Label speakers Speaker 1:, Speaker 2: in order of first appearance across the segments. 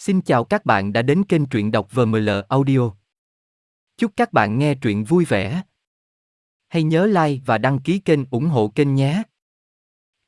Speaker 1: Xin chào các bạn đã đến kênh truyện đọc VML Audio. Chúc các bạn nghe truyện vui vẻ. Hãy nhớ like và đăng ký kênh ủng hộ kênh nhé.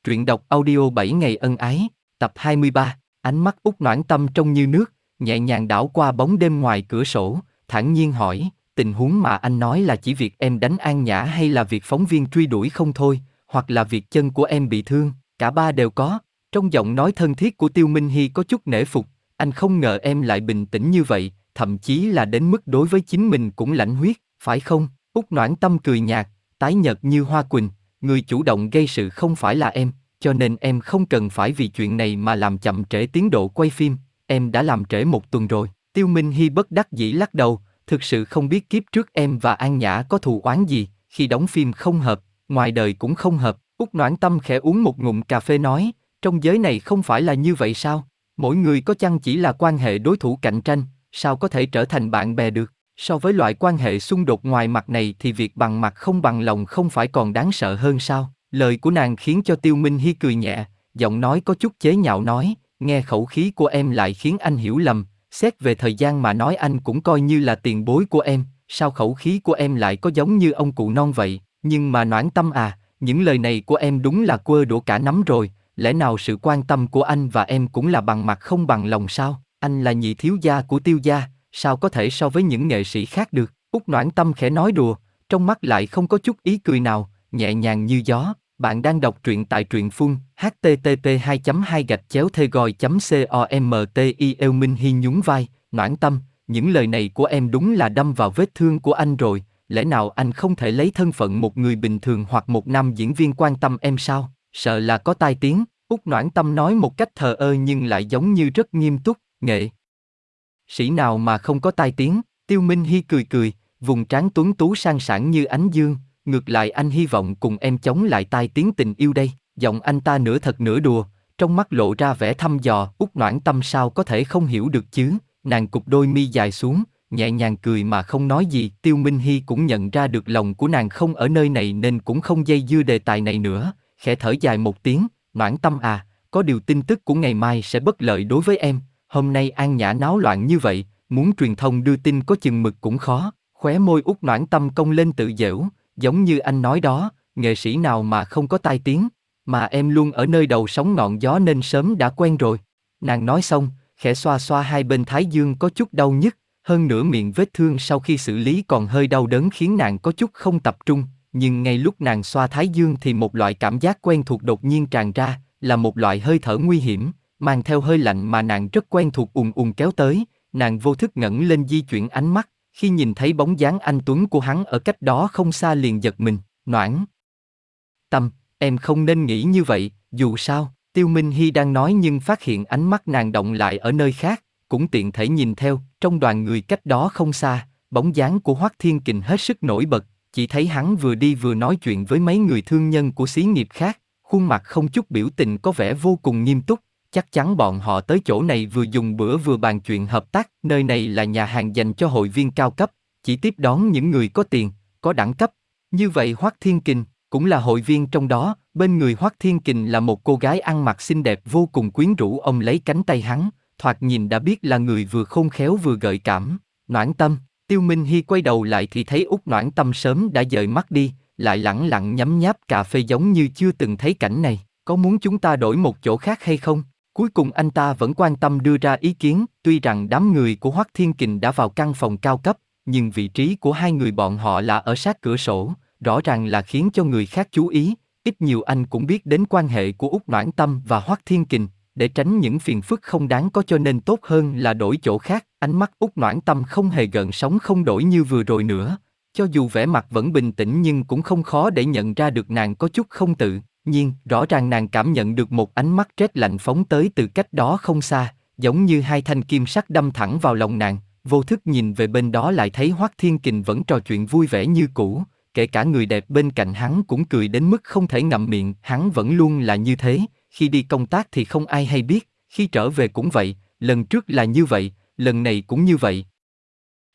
Speaker 1: Truyện đọc audio 7 ngày ân ái, tập 23, ánh mắt út noãn tâm trong như nước, nhẹ nhàng đảo qua bóng đêm ngoài cửa sổ, thản nhiên hỏi, tình huống mà anh nói là chỉ việc em đánh An Nhã hay là việc phóng viên truy đuổi không thôi, hoặc là việc chân của em bị thương, cả ba đều có. Trong giọng nói thân thiết của Tiêu Minh Hy có chút nể phục, anh không ngờ em lại bình tĩnh như vậy, thậm chí là đến mức đối với chính mình cũng lãnh huyết, phải không? Úc noãn tâm cười nhạt, tái nhợt như hoa quỳnh, người chủ động gây sự không phải là em, cho nên em không cần phải vì chuyện này mà làm chậm trễ tiến độ quay phim, em đã làm trễ một tuần rồi. Tiêu Minh Hy bất đắc dĩ lắc đầu, thực sự không biết kiếp trước em và An Nhã có thù oán gì, khi đóng phim không hợp, ngoài đời cũng không hợp. Úc Noãn Tâm khẽ uống một ngụm cà phê nói, trong giới này không phải là như vậy sao? Mỗi người có chăng chỉ là quan hệ đối thủ cạnh tranh, sao có thể trở thành bạn bè được? So với loại quan hệ xung đột ngoài mặt này thì việc bằng mặt không bằng lòng không phải còn đáng sợ hơn sao? Lời của nàng khiến cho Tiêu Minh Hy cười nhẹ, giọng nói có chút chế nhạo nói, nghe khẩu khí của em lại khiến anh hiểu lầm, xét về thời gian mà nói anh cũng coi như là tiền bối của em, sao khẩu khí của em lại có giống như ông cụ non vậy, nhưng mà noãn tâm à, những lời này của em đúng là quơ đũa cả nắm rồi, lẽ nào sự quan tâm của anh và em cũng là bằng mặt không bằng lòng sao? Anh là nhị thiếu gia của tiêu gia, sao có thể so với những nghệ sĩ khác được? Úc Noãn Tâm khẽ nói đùa, trong mắt lại không có chút ý cười nào, nhẹ nhàng như gió. Bạn đang đọc truyện tại truyện phun http 2 2 gạch chéo thê gòi comti eo minh Hi nhún vai, noãn tâm, những lời này của em đúng là đâm vào vết thương của anh rồi, lẽ nào anh không thể lấy thân phận một người bình thường hoặc một nam diễn viên quan tâm em sao? Sợ là có tai tiếng, Úc Noãn Tâm nói một cách thờ ơ nhưng lại giống như rất nghiêm túc, nghệ. Sĩ nào mà không có tai tiếng, Tiêu Minh Hy cười cười, vùng trán tuấn tú sang sảng như ánh dương, ngược lại anh hy vọng cùng em chống lại tai tiếng tình yêu đây, giọng anh ta nửa thật nửa đùa, trong mắt lộ ra vẻ thăm dò, Úc Noãn Tâm sao có thể không hiểu được chứ, nàng cục đôi mi dài xuống, nhẹ nhàng cười mà không nói gì, Tiêu Minh Hy cũng nhận ra được lòng của nàng không ở nơi này nên cũng không dây dưa đề tài này nữa, khẽ thở dài một tiếng, noãn tâm à, có điều tin tức của ngày mai sẽ bất lợi đối với em, hôm nay an nhã náo loạn như vậy, muốn truyền thông đưa tin có chừng mực cũng khó, khóe môi út noãn tâm công lên tự dễu, giống như anh nói đó, nghệ sĩ nào mà không có tai tiếng, mà em luôn ở nơi đầu sóng ngọn gió nên sớm đã quen rồi. Nàng nói xong, khẽ xoa xoa hai bên thái dương có chút đau nhức, hơn nữa miệng vết thương sau khi xử lý còn hơi đau đớn khiến nàng có chút không tập trung, nhưng ngay lúc nàng xoa thái dương thì một loại cảm giác quen thuộc đột nhiên tràn ra, là một loại hơi thở nguy hiểm, mang theo hơi lạnh mà nàng rất quen thuộc ùn ùn kéo tới, nàng vô thức ngẩng lên di chuyển ánh mắt, khi nhìn thấy bóng dáng anh Tuấn của hắn ở cách đó không xa liền giật mình, noãn. Tâm, em không nên nghĩ như vậy, dù sao, Tiêu Minh Hy đang nói nhưng phát hiện ánh mắt nàng động lại ở nơi khác, cũng tiện thể nhìn theo, trong đoàn người cách đó không xa, bóng dáng của Hoắc Thiên Kình hết sức nổi bật, chỉ thấy hắn vừa đi vừa nói chuyện với mấy người thương nhân của xí nghiệp khác, khuôn mặt không chút biểu tình có vẻ vô cùng nghiêm túc, chắc chắn bọn họ tới chỗ này vừa dùng bữa vừa bàn chuyện hợp tác, nơi này là nhà hàng dành cho hội viên cao cấp, chỉ tiếp đón những người có tiền, có đẳng cấp. Như vậy Hoắc Thiên Kình cũng là hội viên trong đó, bên người Hoắc Thiên Kình là một cô gái ăn mặc xinh đẹp vô cùng quyến rũ ông lấy cánh tay hắn, thoạt nhìn đã biết là người vừa khôn khéo vừa gợi cảm, noãn tâm, Tiêu Minh Hy quay đầu lại thì thấy Úc Noãn Tâm sớm đã dời mắt đi, lại lẳng lặng nhấm nháp cà phê giống như chưa từng thấy cảnh này. Có muốn chúng ta đổi một chỗ khác hay không? Cuối cùng anh ta vẫn quan tâm đưa ra ý kiến, tuy rằng đám người của Hoắc Thiên Kình đã vào căn phòng cao cấp, nhưng vị trí của hai người bọn họ là ở sát cửa sổ, rõ ràng là khiến cho người khác chú ý, ít nhiều anh cũng biết đến quan hệ của Úc Noãn Tâm và Hoắc Thiên Kình, để tránh những phiền phức không đáng có cho nên tốt hơn là đổi chỗ khác. Ánh mắt út noãn tâm không hề gợn sóng không đổi như vừa rồi nữa. Cho dù vẻ mặt vẫn bình tĩnh nhưng cũng không khó để nhận ra được nàng có chút không tự nhiên, rõ ràng nàng cảm nhận được một ánh mắt rét lạnh phóng tới từ cách đó không xa, giống như hai thanh kim sắc đâm thẳng vào lòng nàng, vô thức nhìn về bên đó lại thấy Hoắc Thiên Kình vẫn trò chuyện vui vẻ như cũ, kể cả người đẹp bên cạnh hắn cũng cười đến mức không thể ngậm miệng, hắn vẫn luôn là như thế, khi đi công tác thì không ai hay biết, khi trở về cũng vậy, lần trước là như vậy, lần này cũng như vậy.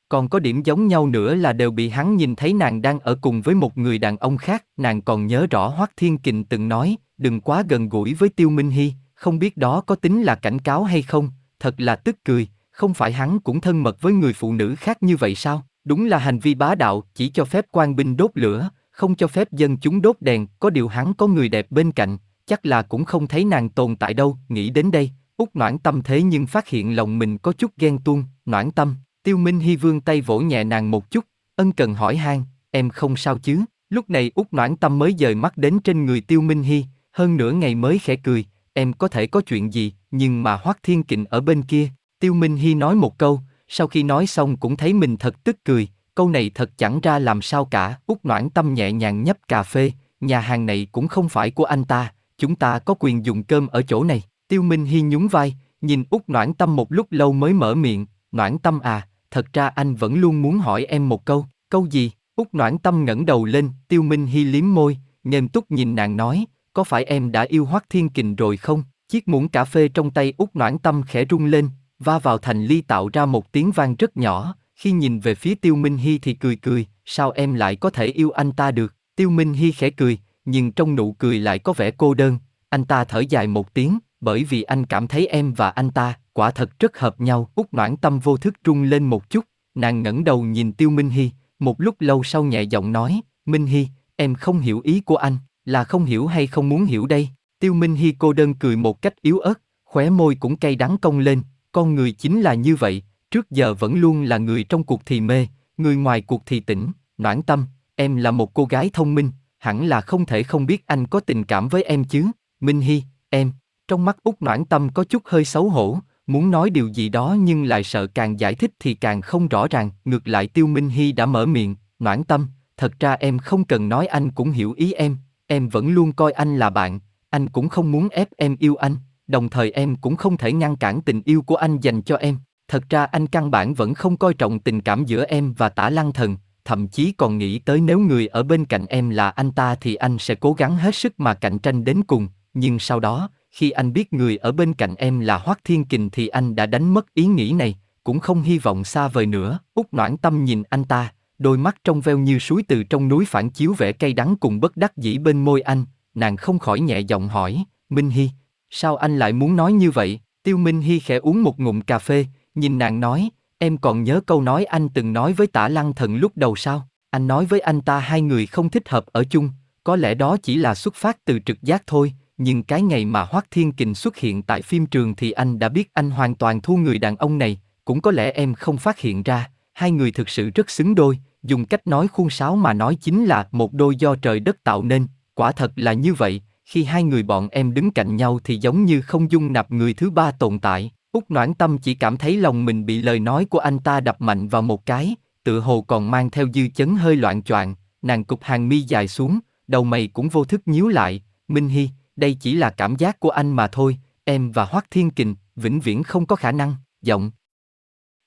Speaker 1: Còn có điểm giống nhau nữa là đều bị hắn nhìn thấy nàng đang ở cùng với một người đàn ông khác, nàng còn nhớ rõ Hoắc Thiên Kình từng nói, đừng quá gần gũi với Tiêu Minh Hy, không biết đó có tính là cảnh cáo hay không, thật là tức cười, không phải hắn cũng thân mật với người phụ nữ khác như vậy sao? Đúng là hành vi bá đạo, chỉ cho phép quan binh đốt lửa, không cho phép dân chúng đốt đèn, có điều hắn có người đẹp bên cạnh, chắc là cũng không thấy nàng tồn tại đâu, nghĩ đến đây, út noãn tâm thế nhưng phát hiện lòng mình có chút ghen tuông, noãn tâm, tiêu minh hy vương tay vỗ nhẹ nàng một chút, ân cần hỏi han, em không sao chứ, lúc này út noãn tâm mới dời mắt đến trên người tiêu minh hy, hơn nửa ngày mới khẽ cười, em có thể có chuyện gì, nhưng mà Hoắc Thiên Kình ở bên kia, Tiêu Minh Hy nói một câu, sau khi nói xong cũng thấy mình thật tức cười, câu này thật chẳng ra làm sao cả, út noãn tâm nhẹ nhàng nhấp cà phê, nhà hàng này cũng không phải của anh ta, chúng ta có quyền dùng cơm ở chỗ này, Tiêu Minh Hy nhún vai, nhìn út noãn tâm một lúc lâu mới mở miệng, noãn tâm à, thật ra anh vẫn luôn muốn hỏi em một câu, câu gì, út noãn tâm ngẩng đầu lên, Tiêu Minh Hy liếm môi, nghiêm túc nhìn nàng nói, có phải em đã yêu Hoắc Thiên Kình rồi không? Chiếc muỗng cà phê trong tay út noãn tâm khẽ rung lên, va vào thành ly tạo ra một tiếng vang rất nhỏ, khi nhìn về phía Tiêu Minh Hy thì cười cười, sao em lại có thể yêu anh ta được? Tiêu Minh Hy khẽ cười, nhưng trong nụ cười lại có vẻ cô đơn, anh ta thở dài một tiếng, bởi vì anh cảm thấy em và anh ta, quả thật rất hợp nhau. Út noãn tâm vô thức trung lên một chút, nàng ngẩng đầu nhìn Tiêu Minh Hy, một lúc lâu sau nhẹ giọng nói, Minh Hy, em không hiểu ý của anh, là không hiểu hay không muốn hiểu đây? Tiêu Minh Hy cô đơn cười một cách yếu ớt, khóe môi cũng cay đắng cong lên, con người chính là như vậy, trước giờ vẫn luôn là người trong cuộc thì mê, người ngoài cuộc thì tỉnh, noãn tâm, em là một cô gái thông minh, hẳn là không thể không biết anh có tình cảm với em chứ, Minh Hy, em, trong mắt Úc noãn tâm có chút hơi xấu hổ, muốn nói điều gì đó nhưng lại sợ càng giải thích thì càng không rõ ràng, ngược lại Tiêu Minh Hy đã mở miệng, noãn tâm, thật ra em không cần nói anh cũng hiểu ý em, em vẫn luôn coi anh là bạn, anh cũng không muốn ép em yêu anh, đồng thời em cũng không thể ngăn cản tình yêu của anh dành cho em. Thật ra anh căn bản vẫn không coi trọng tình cảm giữa em và tả lăng thần, thậm chí còn nghĩ tới nếu người ở bên cạnh em là anh ta thì anh sẽ cố gắng hết sức mà cạnh tranh đến cùng. Nhưng sau đó, khi anh biết người ở bên cạnh em là Hoắc Thiên Kình thì anh đã đánh mất ý nghĩ này, cũng không hy vọng xa vời nữa. Út noãn tâm nhìn anh ta, đôi mắt trong veo như suối từ trong núi phản chiếu vẻ cay đắng cùng bất đắc dĩ bên môi anh, nàng không khỏi nhẹ giọng hỏi, Minh Hy, sao anh lại muốn nói như vậy? Tiêu Minh Hy khẽ uống một ngụm cà phê, nhìn nàng nói, em còn nhớ câu nói anh từng nói với tả lăng thần lúc đầu sao? Anh nói với anh ta hai người không thích hợp ở chung, có lẽ đó chỉ là xuất phát từ trực giác thôi, nhưng cái ngày mà Hoắc Thiên Kình xuất hiện tại phim trường thì anh đã biết anh hoàn toàn thu người đàn ông này, cũng có lẽ em không phát hiện ra, hai người thực sự rất xứng đôi, dùng cách nói khuôn sáo mà nói chính là một đôi do trời đất tạo nên, quả thật là như vậy, khi hai người bọn em đứng cạnh nhau thì giống như không dung nạp người thứ ba tồn tại. Úc Noãn Tâm chỉ cảm thấy lòng mình bị lời nói của anh ta đập mạnh vào một cái, tự hồ còn mang theo dư chấn hơi loạn choạng, nàng cục hàng mi dài xuống, đầu mày cũng vô thức nhíu lại, Minh Hy, đây chỉ là cảm giác của anh mà thôi, em và Hoắc Thiên Kình, vĩnh viễn không có khả năng, giọng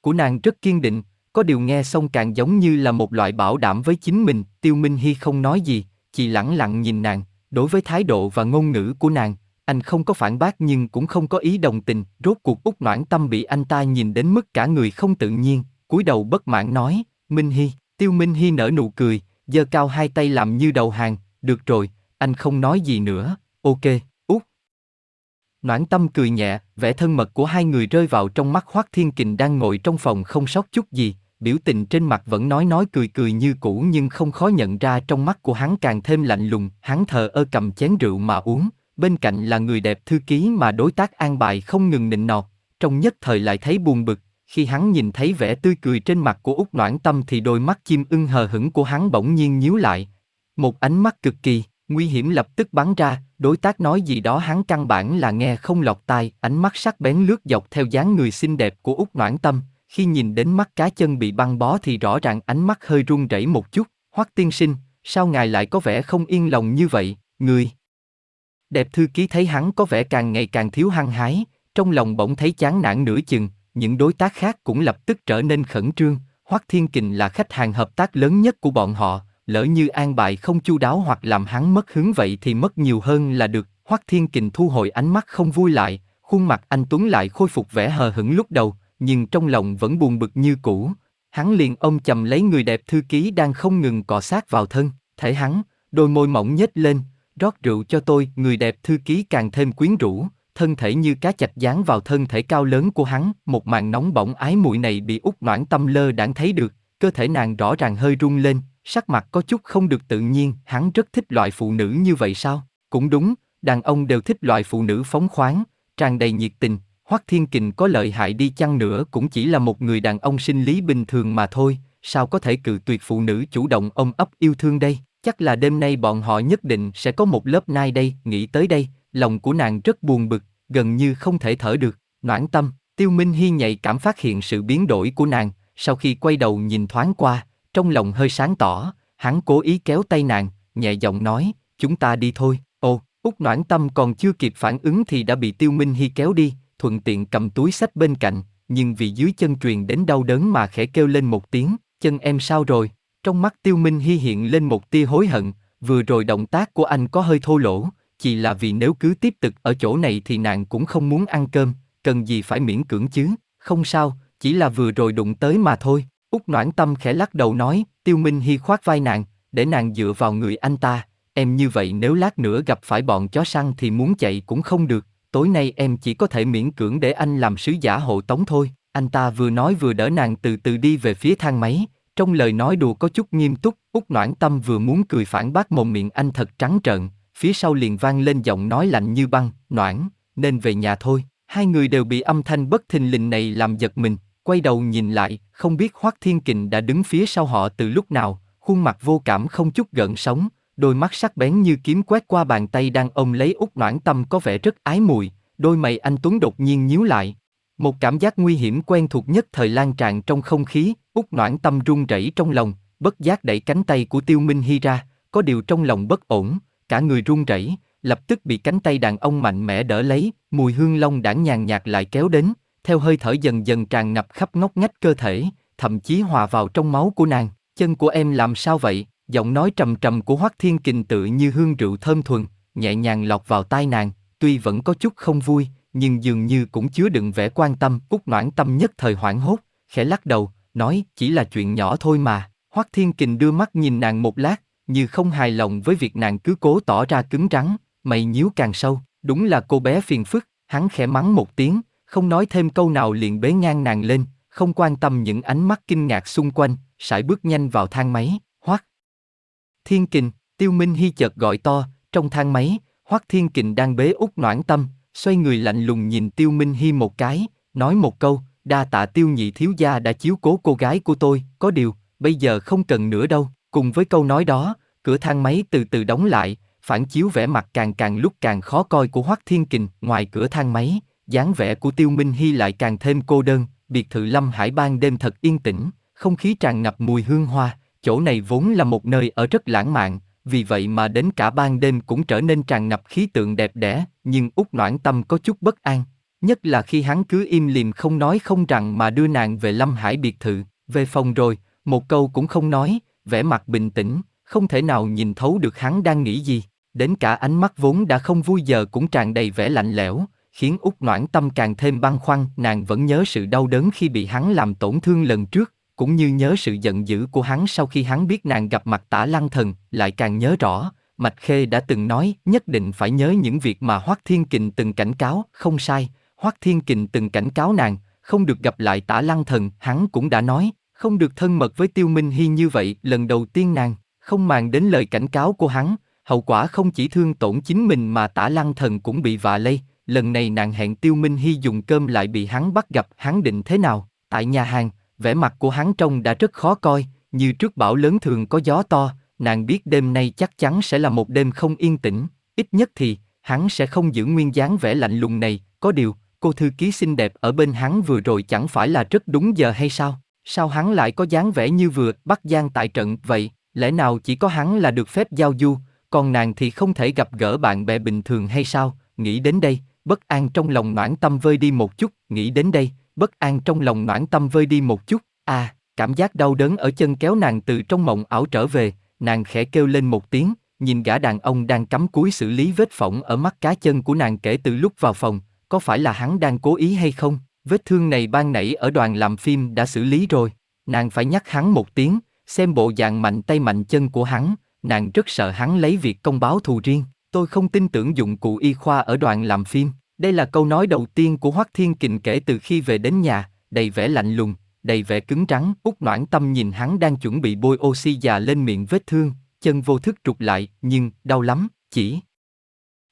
Speaker 1: của nàng rất kiên định, có điều nghe xong càng giống như là một loại bảo đảm với chính mình, Tiêu Minh Hy không nói gì, chỉ lặng lặng nhìn nàng, đối với thái độ và ngôn ngữ của nàng, anh không có phản bác nhưng cũng không có ý đồng tình, rốt cuộc út noãn tâm bị anh ta nhìn đến mức cả người không tự nhiên, cúi đầu bất mãn nói, Minh Hy, Tiêu Minh Hy nở nụ cười, giơ cao hai tay làm như đầu hàng, được rồi, anh không nói gì nữa, ok, út. Noãn tâm cười nhẹ, vẻ thân mật của hai người rơi vào trong mắt Hoác Thiên Kình đang ngồi trong phòng không sót chút gì, biểu tình trên mặt vẫn nói nói cười cười như cũ nhưng không khó nhận ra trong mắt của hắn càng thêm lạnh lùng, hắn thờ ơ cầm chén rượu mà uống, bên cạnh là người đẹp thư ký mà đối tác an bài không ngừng nịnh nọt, trong nhất thời lại thấy buồn bực, khi hắn nhìn thấy vẻ tươi cười trên mặt của út noãn tâm thì đôi mắt chim ưng hờ hững của hắn bỗng nhiên nhíu lại. Một ánh mắt cực kỳ, nguy hiểm lập tức bắn ra, đối tác nói gì đó hắn căn bản là nghe không lọt tai, ánh mắt sắc bén lướt dọc theo dáng người xinh đẹp của út noãn tâm, khi nhìn đến mắt cá chân bị băng bó thì rõ ràng ánh mắt hơi run rẩy một chút, Hoắc tiên sinh, sao ngài lại có vẻ không yên lòng như vậy, người. Đẹp thư ký thấy hắn có vẻ càng ngày càng thiếu hăng hái, trong lòng bỗng thấy chán nản nửa chừng, những đối tác khác cũng lập tức trở nên khẩn trương, Hoắc Thiên Kình là khách hàng hợp tác lớn nhất của bọn họ, lỡ như an bài không chu đáo hoặc làm hắn mất hứng vậy thì mất nhiều hơn là được. Hoắc Thiên Kình thu hồi ánh mắt không vui lại, khuôn mặt anh Tuấn lại khôi phục vẻ hờ hững lúc đầu, nhưng trong lòng vẫn buồn bực như cũ. Hắn liền ôm chầm lấy người đẹp thư ký đang không ngừng cọ sát vào thân, thể hắn, đôi môi mỏng nhếch lên, rót rượu cho tôi, người đẹp thư ký càng thêm quyến rũ, thân thể như cá chạch dán vào thân thể cao lớn của hắn, một màn nóng bỏng ái mùi này bị út noãn tâm lơ đãng thấy được, cơ thể nàng rõ ràng hơi rung lên, sắc mặt có chút không được tự nhiên, hắn rất thích loại phụ nữ như vậy sao? Cũng đúng, đàn ông đều thích loại phụ nữ phóng khoáng, tràn đầy nhiệt tình, Hoắc Thiên Kình có lợi hại đi chăng nữa cũng chỉ là một người đàn ông sinh lý bình thường mà thôi, sao có thể cự tuyệt phụ nữ chủ động ôm ấp yêu thương đây? Chắc là đêm nay bọn họ nhất định sẽ có một lớp nai đây, nghĩ tới đây, lòng của nàng rất buồn bực, gần như không thể thở được, noãn tâm, tiêu minh hy nhạy cảm phát hiện sự biến đổi của nàng, sau khi quay đầu nhìn thoáng qua, trong lòng hơi sáng tỏ, hắn cố ý kéo tay nàng, nhẹ giọng nói, chúng ta đi thôi, ồ, út noãn tâm còn chưa kịp phản ứng thì đã bị tiêu minh hy kéo đi, thuận tiện cầm túi sách bên cạnh, nhưng vì dưới chân truyền đến đau đớn mà khẽ kêu lên một tiếng, chân em sao rồi? Trong mắt tiêu minh hy hiện lên một tia hối hận, vừa rồi động tác của anh có hơi thô lỗ, chỉ là vì nếu cứ tiếp tục ở chỗ này thì nàng cũng không muốn ăn cơm, cần gì phải miễn cưỡng chứ, không sao, chỉ là vừa rồi đụng tới mà thôi. Úc Noãn Tâm khẽ lắc đầu nói, Tiêu Minh Hy khoát vai nàng, để nàng dựa vào người anh ta, em như vậy nếu lát nữa gặp phải bọn chó săn thì muốn chạy cũng không được, tối nay em chỉ có thể miễn cưỡng để anh làm sứ giả hộ tống thôi. Anh ta vừa nói vừa đỡ nàng từ từ đi về phía thang máy, trong lời nói đùa có chút nghiêm túc, Úc Noãn Tâm vừa muốn cười phản bác mồm miệng anh thật trắng trợn, phía sau liền vang lên giọng nói lạnh như băng, Noãn, nên về nhà thôi. Hai người đều bị âm thanh bất thình lình này làm giật mình, quay đầu nhìn lại, không biết Hoắc Thiên Kình đã đứng phía sau họ từ lúc nào, khuôn mặt vô cảm không chút gợn sóng, đôi mắt sắc bén như kiếm quét qua bàn tay đang ôm lấy út noãn tâm có vẻ rất ái mùi, đôi mày anh Tuấn đột nhiên nhíu lại. Một cảm giác nguy hiểm quen thuộc nhất thời lan tràn trong không khí, út noãn tâm run rẩy trong lòng, bất giác đẩy cánh tay của Tiêu Minh Hy ra, có điều trong lòng bất ổn, cả người run rẩy, lập tức bị cánh tay đàn ông mạnh mẽ đỡ lấy, mùi hương long đãng nhàn nhạt lại kéo đến, theo hơi thở dần dần tràn ngập khắp ngóc ngách cơ thể, thậm chí hòa vào trong máu của nàng. Chân của em làm sao vậy? Giọng nói trầm trầm của Hoắc Thiên Kình tự như hương rượu thơm thuần, nhẹ nhàng lọt vào tai nàng, tuy vẫn có chút không vui, nhưng dường như cũng chứa đựng vẻ quan tâm. Cúc Noãn Tâm nhất thời hoảng hốt, khẽ lắc đầu, nói chỉ là chuyện nhỏ thôi mà. Hoắc Thiên Kình đưa mắt nhìn nàng một lát, như không hài lòng với việc nàng cứ cố tỏ ra cứng rắn, mày nhíu càng sâu, đúng là cô bé phiền phức, hắn khẽ mắng một tiếng, không nói thêm câu nào liền bế ngang nàng lên, không quan tâm những ánh mắt kinh ngạc xung quanh, sải bước nhanh vào thang máy, hoắc. Thiên kình, tiêu minh hy chợt gọi to, trong thang máy, hoắc thiên kình đang bế út noãn tâm, xoay người lạnh lùng nhìn tiêu minh hy một cái, nói một câu, đa tạ tiêu nhị thiếu gia đã chiếu cố cô gái của tôi, có điều, bây giờ không cần nữa đâu, cùng với câu nói đó, cửa thang máy từ từ đóng lại, phản chiếu vẻ mặt càng càng lúc càng khó coi của hoắc thiên kình, ngoài cửa thang máy, dáng vẻ của Tiêu Minh Hy lại càng thêm cô đơn, biệt thự Lâm Hải ban đêm thật yên tĩnh, không khí tràn ngập mùi hương hoa, chỗ này vốn là một nơi ở rất lãng mạn, vì vậy mà đến cả ban đêm cũng trở nên tràn ngập khí tượng đẹp đẽ, nhưng út noãn tâm có chút bất an, nhất là khi hắn cứ im lìm không nói không rằng mà đưa nàng về Lâm Hải biệt thự, về phòng rồi, một câu cũng không nói, vẻ mặt bình tĩnh, không thể nào nhìn thấu được hắn đang nghĩ gì, đến cả ánh mắt vốn đã không vui giờ cũng tràn đầy vẻ lạnh lẽo, khiến út noãn tâm càng thêm băn khoăn, nàng vẫn nhớ sự đau đớn khi bị hắn làm tổn thương lần trước, cũng như nhớ sự giận dữ của hắn sau khi hắn biết nàng gặp mặt tả lăng thần, lại càng nhớ rõ, Mạch Khê đã từng nói nhất định phải nhớ những việc mà Hoắc Thiên Kình từng cảnh cáo, không sai, Hoắc Thiên Kình từng cảnh cáo nàng, không được gặp lại tả lăng thần, hắn cũng đã nói, không được thân mật với Tiêu Minh Hy như vậy, lần đầu tiên nàng, không màng đến lời cảnh cáo của hắn, hậu quả không chỉ thương tổn chính mình mà tả lăng thần cũng bị vạ lây, lần này nàng hẹn Tiêu Minh Hy dùng cơm lại bị hắn bắt gặp, hắn định thế nào? Tại nhà hàng, vẻ mặt của hắn trông đã rất khó coi, như trước bão lớn thường có gió to, nàng biết đêm nay chắc chắn sẽ là một đêm không yên tĩnh, ít nhất thì, hắn sẽ không giữ nguyên dáng vẻ lạnh lùng này, có điều, cô thư ký xinh đẹp ở bên hắn vừa rồi chẳng phải là rất đúng giờ hay sao? Sao hắn lại có dáng vẻ như vừa bắt gian tại trận vậy? Lẽ nào chỉ có hắn là được phép giao du, còn nàng thì không thể gặp gỡ bạn bè bình thường hay sao? Nghĩ đến đây, bất an trong lòng noãn tâm vơi đi một chút, nghĩ đến đây, bất an trong lòng noãn tâm vơi đi một chút, à, cảm giác đau đớn ở chân kéo nàng từ trong mộng ảo trở về, nàng khẽ kêu lên một tiếng, nhìn gã đàn ông đang cắm cúi xử lý vết phỏng ở mắt cá chân của nàng kể từ lúc vào phòng, có phải là hắn đang cố ý hay không? Vết thương này ban nãy ở đoàn làm phim đã xử lý rồi, nàng phải nhắc hắn một tiếng, xem bộ dạng mạnh tay mạnh chân của hắn, nàng rất sợ hắn lấy việc công báo thù riêng. Tôi không tin tưởng dụng cụ y khoa ở đoàn làm phim, đây là câu nói đầu tiên của Hoắc Thiên Kình kể từ khi về đến nhà, đầy vẻ lạnh lùng, đầy vẻ cứng rắn. Út Noãn Tâm nhìn hắn đang chuẩn bị bôi oxy già lên miệng vết thương, chân vô thức trục lại, nhưng đau lắm, chỉ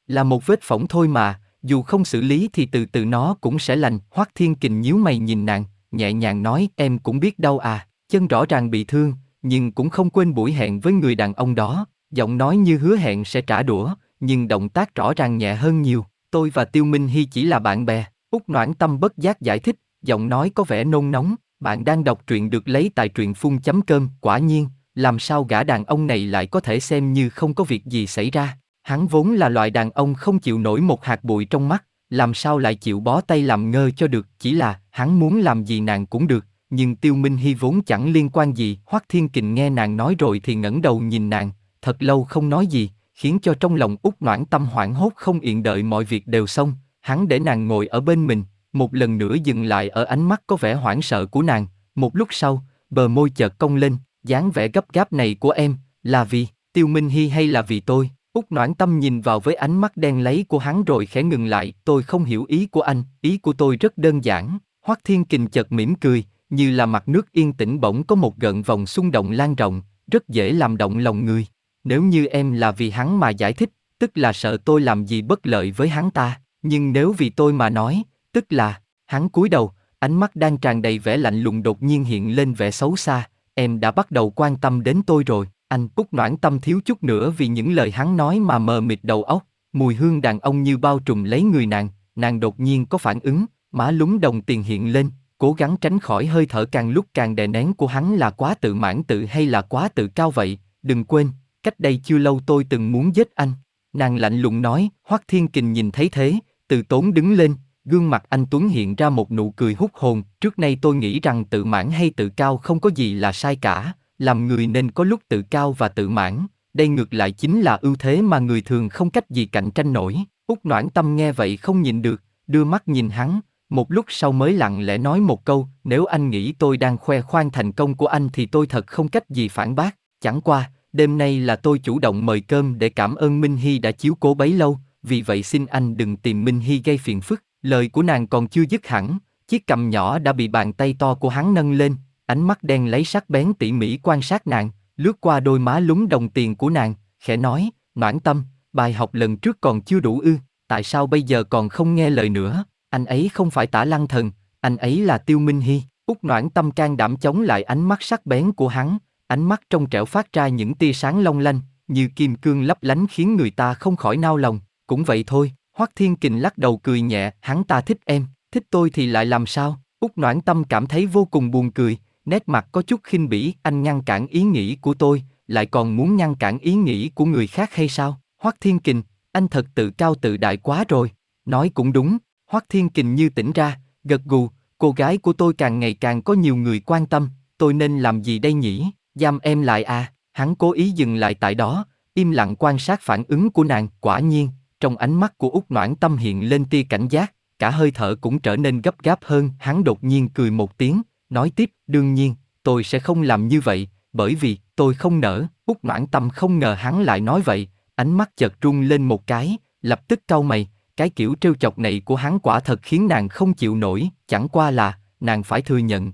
Speaker 1: là một vết phỏng thôi mà, dù không xử lý thì từ từ nó cũng sẽ lành. Hoắc Thiên Kình nhíu mày nhìn nàng, nhẹ nhàng nói em cũng biết đau à, chân rõ ràng bị thương, nhưng cũng không quên buổi hẹn với người đàn ông đó, giọng nói như hứa hẹn sẽ trả đũa, nhưng động tác rõ ràng nhẹ hơn nhiều. Tôi và Tiêu Minh Hy chỉ là bạn bè. Úc Noãn Tâm bất giác giải thích, giọng nói có vẻ nôn nóng. Bạn đang đọc truyện được lấy tại truyện phun chấm cơm. Quả nhiên, làm sao gã đàn ông này lại có thể xem như không có việc gì xảy ra. Hắn vốn là loại đàn ông không chịu nổi một hạt bụi trong mắt, làm sao lại chịu bó tay làm ngơ cho được, chỉ là hắn muốn làm gì nàng cũng được, nhưng Tiêu Minh Hy vốn chẳng liên quan gì. Hoắc Thiên Kình nghe nàng nói rồi thì ngẩng đầu nhìn nàng, thật lâu không nói gì, khiến cho trong lòng út noãn tâm hoảng hốt không yên đợi mọi việc đều xong, hắn để nàng ngồi ở bên mình, một lần nữa dừng lại ở ánh mắt có vẻ hoảng sợ của nàng, một lúc sau, bờ môi chợt cong lên, dáng vẻ gấp gáp này của em, là vì, tiêu minh hy hay là vì tôi? Út noãn tâm nhìn vào với ánh mắt đen lấy của hắn rồi khẽ ngừng lại, tôi không hiểu ý của anh, ý của tôi rất đơn giản. Hoắc Thiên Kình chợt mỉm cười, như là mặt nước yên tĩnh bỗng có một gợn vòng xung động lan rộng, rất dễ làm động lòng người. Nếu như em là vì hắn mà giải thích, tức là sợ tôi làm gì bất lợi với hắn ta, nhưng nếu vì tôi mà nói, tức là, hắn cúi đầu, ánh mắt đang tràn đầy vẻ lạnh lùng đột nhiên hiện lên vẻ xấu xa, em đã bắt đầu quan tâm đến tôi rồi, anh cúc noãn tâm thiếu chút nữa vì những lời hắn nói mà mờ mịt đầu óc, mùi hương đàn ông như bao trùm lấy người nàng, nàng đột nhiên có phản ứng, má lúng đồng tiền hiện lên, cố gắng tránh khỏi hơi thở càng lúc càng đè nén của hắn là quá tự mãn tự hay là quá tự cao vậy, đừng quên, cách đây chưa lâu tôi từng muốn giết anh. Nàng lạnh lùng nói, Hoắc Thiên Kình nhìn thấy thế, từ tốn đứng lên, gương mặt anh Tuấn hiện ra một nụ cười hút hồn. Trước nay tôi nghĩ rằng tự mãn hay tự cao không có gì là sai cả, làm người nên có lúc tự cao và tự mãn. Đây ngược lại chính là ưu thế mà người thường không cách gì cạnh tranh nổi. Úc Noãn Tâm nghe vậy không nhìn được, đưa mắt nhìn hắn, một lúc sau mới lặng lẽ nói một câu, nếu anh nghĩ tôi đang khoe khoang thành công của anh thì tôi thật không cách gì phản bác, chẳng qua, đêm nay là tôi chủ động mời cơm để cảm ơn Minh Hy đã chiếu cố bấy lâu, vì vậy xin anh đừng tìm Minh Hy gây phiền phức. Lời của nàng còn chưa dứt hẳn, chiếc cầm nhỏ đã bị bàn tay to của hắn nâng lên, ánh mắt đen lấy sắc bén tỉ mỉ quan sát nàng, lướt qua đôi má lúng đồng tiền của nàng, khẽ nói, noãn tâm, bài học lần trước còn chưa đủ ư, tại sao bây giờ còn không nghe lời nữa, anh ấy không phải tả lăng thần, anh ấy là tiêu minh hy, út noãn tâm can đảm chống lại ánh mắt sắc bén của hắn, ánh mắt trong trẻo phát ra những tia sáng long lanh, như kim cương lấp lánh khiến người ta không khỏi nao lòng, cũng vậy thôi, Hoắc Thiên Kình lắc đầu cười nhẹ, hắn ta thích em, thích tôi thì lại làm sao? Úc Noãn Tâm cảm thấy vô cùng buồn cười, nét mặt có chút khinh bỉ, anh ngăn cản ý nghĩ của tôi, lại còn muốn ngăn cản ý nghĩ của người khác hay sao? Hoắc Thiên Kình, anh thật tự cao tự đại quá rồi. Nói cũng đúng, Hoắc Thiên Kình như tỉnh ra, gật gù, cô gái của tôi càng ngày càng có nhiều người quan tâm, tôi nên làm gì đây nhỉ? Giam em lại à, hắn cố ý dừng lại tại đó, im lặng quan sát phản ứng của nàng, quả nhiên, trong ánh mắt của út Noãn Tâm hiện lên tia cảnh giác, cả hơi thở cũng trở nên gấp gáp hơn, hắn đột nhiên cười một tiếng, nói tiếp, đương nhiên, tôi sẽ không làm như vậy, bởi vì, tôi không nỡ, út Noãn Tâm không ngờ hắn lại nói vậy, ánh mắt chợt rung lên một cái, lập tức cau mày, cái kiểu trêu chọc này của hắn quả thật khiến nàng không chịu nổi, chẳng qua là, nàng phải thừa nhận.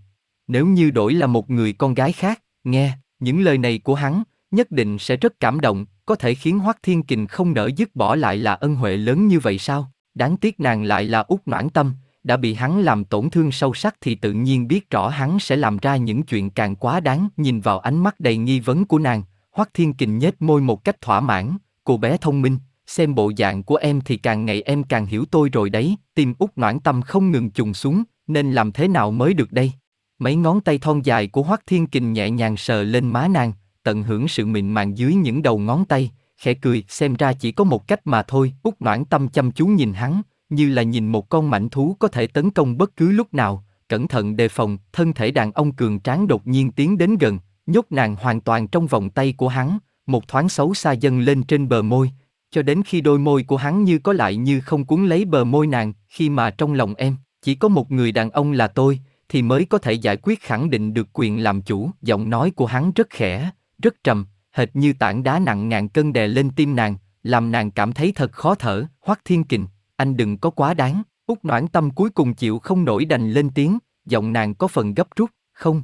Speaker 1: Nếu như đổi là một người con gái khác, Nghe, những lời này của hắn, nhất định sẽ rất cảm động, có thể khiến Hoắc Thiên Kình không nỡ dứt bỏ lại là ân huệ lớn như vậy sao? Đáng tiếc nàng lại là út noãn tâm, đã bị hắn làm tổn thương sâu sắc thì tự nhiên biết rõ hắn sẽ làm ra những chuyện càng quá đáng. Nhìn vào ánh mắt đầy nghi vấn của nàng, Hoắc Thiên Kình nhếch môi một cách thỏa mãn, cô bé thông minh, xem bộ dạng của em thì càng ngày em càng hiểu tôi rồi đấy, tim út noãn tâm không ngừng trùng xuống, nên làm thế nào mới được đây? Mấy ngón tay thon dài của Hoắc Thiên Kình nhẹ nhàng sờ lên má nàng, tận hưởng sự mịn màng dưới những đầu ngón tay, khẽ cười, xem ra chỉ có một cách mà thôi. Út Noãn Tâm chăm chú nhìn hắn, như là nhìn một con mảnh thú có thể tấn công bất cứ lúc nào, cẩn thận đề phòng. Thân thể đàn ông cường tráng đột nhiên tiến đến gần, nhốt nàng hoàn toàn trong vòng tay của hắn, một thoáng xấu xa dâng lên trên bờ môi, cho đến khi đôi môi của hắn như có lại như không cuốn lấy bờ môi nàng, khi mà trong lòng em chỉ có một người đàn ông là tôi, thì mới có thể giải quyết khẳng định được quyền làm chủ. Giọng nói của hắn rất khẽ, rất trầm, hệt như tảng đá nặng ngàn cân đè lên tim nàng, làm nàng cảm thấy thật khó thở. Hoắc Thiên Kình, anh đừng có quá đáng. Út noãn tâm cuối cùng chịu không nổi đành lên tiếng, giọng nàng có phần gấp rút, không.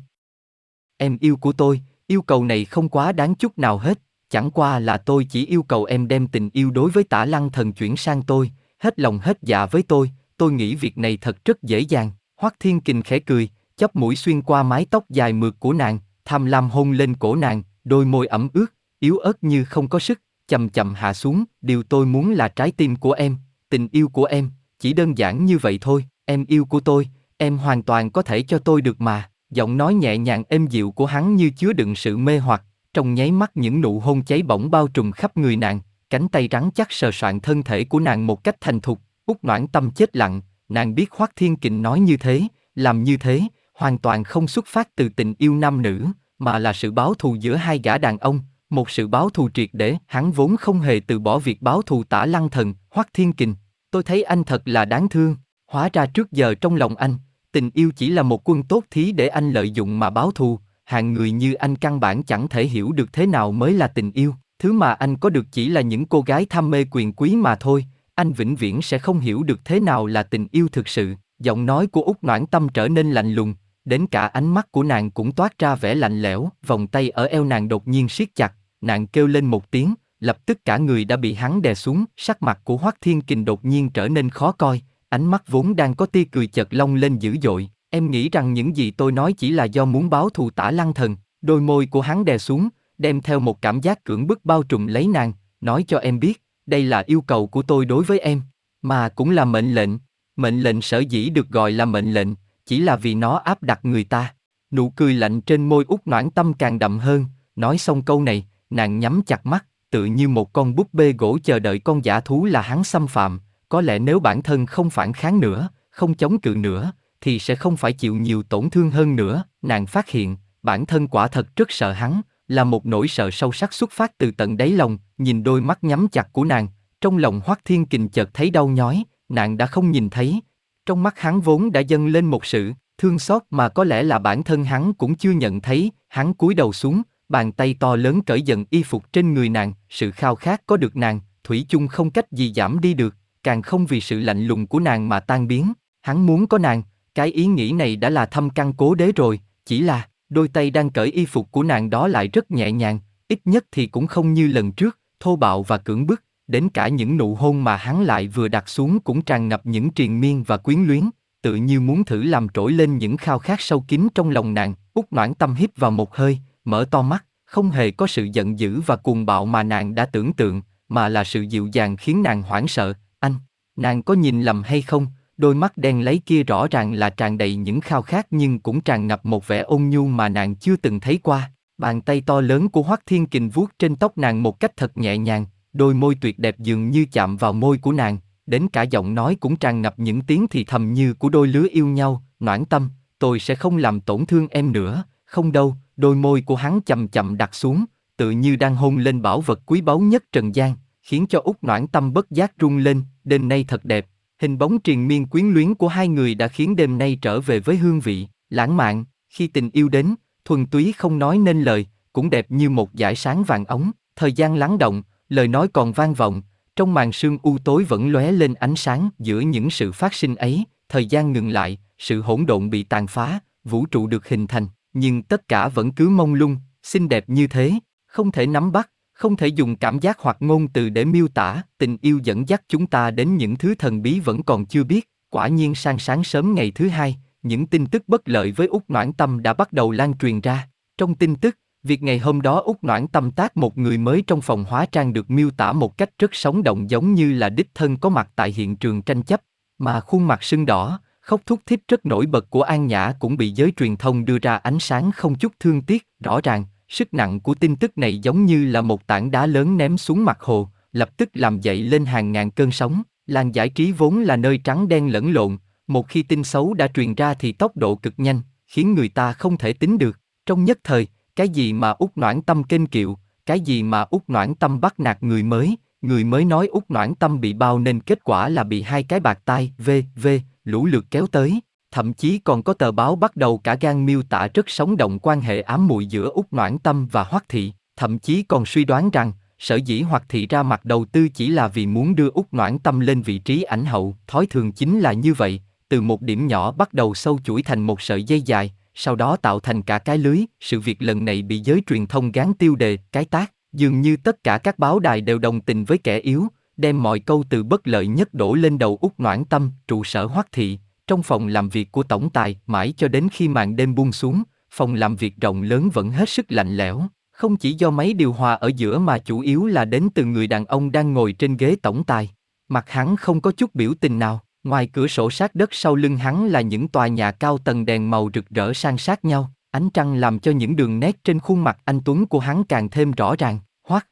Speaker 1: Em yêu của tôi, yêu cầu này không quá đáng chút nào hết, chẳng qua là tôi chỉ yêu cầu em đem tình yêu đối với tả lăng thần chuyển sang tôi, hết lòng hết dạ với tôi, tôi nghĩ việc này thật rất dễ dàng. Hoắc Thiên Kình khẽ cười, chóp mũi xuyên qua mái tóc dài mượt của nàng, tham lam hôn lên cổ nàng, đôi môi ẩm ướt, yếu ớt như không có sức, chậm chậm hạ xuống, điều tôi muốn là trái tim của em, tình yêu của em, chỉ đơn giản như vậy thôi, em yêu của tôi, em hoàn toàn có thể cho tôi được mà. Giọng nói nhẹ nhàng êm dịu của hắn như chứa đựng sự mê hoặc, trong nháy mắt những nụ hôn cháy bỏng bao trùm khắp người nàng, cánh tay rắn chắc sờ soạn thân thể của nàng một cách thành thục, út noãn tâm chết lặng, nàng biết Hoắc Thiên Kình nói như thế, làm như thế, hoàn toàn không xuất phát từ tình yêu nam nữ, mà là sự báo thù giữa hai gã đàn ông, một sự báo thù triệt để, hắn vốn không hề từ bỏ việc báo thù tả lăng thần, Hoắc Thiên Kình. Tôi thấy anh thật là đáng thương, hóa ra trước giờ trong lòng anh, tình yêu chỉ là một quân tốt thí để anh lợi dụng mà báo thù, hàng người như anh căn bản chẳng thể hiểu được thế nào mới là tình yêu, thứ mà anh có được chỉ là những cô gái tham mê quyền quý mà thôi, anh vĩnh viễn sẽ không hiểu được thế nào là tình yêu thực sự. Giọng nói của Úc Noãn Tâm trở nên lạnh lùng, đến cả ánh mắt của nàng cũng toát ra vẻ lạnh lẽo, vòng tay ở eo nàng đột nhiên siết chặt, nàng kêu lên một tiếng, lập tức cả người đã bị hắn đè xuống, sắc mặt của Hoắc Thiên Kình đột nhiên trở nên khó coi, ánh mắt vốn đang có tia cười chợt long lên dữ dội, em nghĩ rằng những gì tôi nói chỉ là do muốn báo thù tả lăng thần, đôi môi của hắn đè xuống, đem theo một cảm giác cưỡng bức bao trùm lấy nàng, nói cho em biết, đây là yêu cầu của tôi đối với em, mà cũng là mệnh lệnh, mệnh lệnh sở dĩ được gọi là mệnh lệnh, chỉ là vì nó áp đặt người ta. Nụ cười lạnh trên môi út noãn tâm càng đậm hơn, nói xong câu này, nàng nhắm chặt mắt, tự như một con búp bê gỗ chờ đợi con giả thú là hắn xâm phạm, có lẽ nếu bản thân không phản kháng nữa, không chống cự nữa, thì sẽ không phải chịu nhiều tổn thương hơn nữa. Nàng phát hiện, bản thân quả thật rất sợ hắn, là một nỗi sợ sâu sắc xuất phát từ tận đáy lòng, nhìn đôi mắt nhắm chặt của nàng, trong lòng Hoắc Thiên Kình chợt thấy đau nhói, nàng đã không nhìn thấy. Trong mắt hắn vốn đã dâng lên một sự thương xót mà có lẽ là bản thân hắn cũng chưa nhận thấy, hắn cúi đầu xuống, bàn tay to lớn cởi dần y phục trên người nàng, sự khao khát có được nàng, thủy chung không cách gì giảm đi được, càng không vì sự lạnh lùng của nàng mà tan biến. Hắn muốn có nàng, cái ý nghĩ này đã là thâm căn cố đế rồi, chỉ là đôi tay đang cởi y phục của nàng đó lại rất nhẹ nhàng, ít nhất thì cũng không như lần trước, thô bạo và cưỡng bức, đến cả những nụ hôn mà hắn lại vừa đặt xuống cũng tràn ngập những triền miên và quyến luyến, tự như muốn thử làm trỗi lên những khao khát sâu kín trong lòng nàng, út noãn tâm hít vào một hơi, mở to mắt, không hề có sự giận dữ và cuồng bạo mà nàng đã tưởng tượng, mà là sự dịu dàng khiến nàng hoảng sợ, anh, nàng có nhìn lầm hay không, đôi mắt đen lấy kia rõ ràng là tràn đầy những khao khát nhưng cũng tràn ngập một vẻ ôn nhu mà nàng chưa từng thấy qua. Bàn tay to lớn của Hoắc Thiên Kình vuốt trên tóc nàng một cách thật nhẹ nhàng, đôi môi tuyệt đẹp dường như chạm vào môi của nàng, đến cả giọng nói cũng tràn ngập những tiếng thì thầm như của đôi lứa yêu nhau, noãn tâm, tôi sẽ không làm tổn thương em nữa, không đâu, đôi môi của hắn chậm chậm đặt xuống, tự như đang hôn lên bảo vật quý báu nhất trần gian, khiến cho út noãn tâm bất giác rung lên, đêm nay thật đẹp, hình bóng triền miên quyến luyến của hai người đã khiến đêm nay trở về với hương vị, lãng mạn, khi tình yêu đến, thuần túy không nói nên lời, cũng đẹp như một dải sáng vàng ống, thời gian lắng động, lời nói còn vang vọng, trong màn sương u tối vẫn lóe lên ánh sáng giữa những sự phát sinh ấy, thời gian ngừng lại, sự hỗn độn bị tàn phá, vũ trụ được hình thành, nhưng tất cả vẫn cứ mông lung, xinh đẹp như thế, không thể nắm bắt, không thể dùng cảm giác hoặc ngôn từ để miêu tả, tình yêu dẫn dắt chúng ta đến những thứ thần bí vẫn còn chưa biết, quả nhiên sang sáng sớm ngày thứ hai, những tin tức bất lợi với út Noãn Tâm đã bắt đầu lan truyền ra. Trong tin tức, việc ngày hôm đó út Noãn Tâm tác một người mới trong phòng hóa trang được miêu tả một cách rất sống động giống như là đích thân có mặt tại hiện trường tranh chấp, mà khuôn mặt sưng đỏ, khóc thúc thích rất nổi bật của An Nhã cũng bị giới truyền thông đưa ra ánh sáng không chút thương tiếc, rõ ràng, sức nặng của tin tức này giống như là một tảng đá lớn ném xuống mặt hồ, lập tức làm dậy lên hàng ngàn cơn sóng. Làng giải trí vốn là nơi trắng đen lẫn lộn, một khi tin xấu đã truyền ra thì tốc độ cực nhanh, khiến người ta không thể tính được. Trong nhất thời, cái gì mà út noãn tâm kênh kiệu, cái gì mà út noãn tâm bắt nạt người mới, người mới nói út noãn tâm bị bao nên kết quả là bị hai cái bạc tai, v, v, lũ lượt kéo tới. Thậm chí còn có tờ báo bắt đầu cả gan miêu tả rất sống động quan hệ ám muội giữa Úc Noãn Tâm và Hoắc Thị, thậm chí còn suy đoán rằng sở dĩ hoắc thị ra mặt đầu tư chỉ là vì muốn đưa út noãn tâm lên vị trí ảnh hậu, thói thường chính là như vậy, từ một điểm nhỏ bắt đầu sâu chuỗi thành một sợi dây dài, sau đó tạo thành cả cái lưới, sự việc lần này bị giới truyền thông gán tiêu đề, cái tác, dường như tất cả các báo đài đều đồng tình với kẻ yếu, đem mọi câu từ bất lợi nhất đổ lên đầu út noãn tâm, trụ sở hoắc thị, trong phòng làm việc của tổng tài, mãi cho đến khi màn đêm buông xuống, phòng làm việc rộng lớn vẫn hết sức lạnh lẽo, không chỉ do máy điều hòa ở giữa mà chủ yếu là đến từ người đàn ông đang ngồi trên ghế tổng tài. Mặt hắn không có chút biểu tình nào, ngoài cửa sổ sát đất sau lưng hắn là những tòa nhà cao tầng đèn màu rực rỡ san sát nhau, ánh trăng làm cho những đường nét trên khuôn mặt anh Tuấn của hắn càng thêm rõ ràng, hoắc.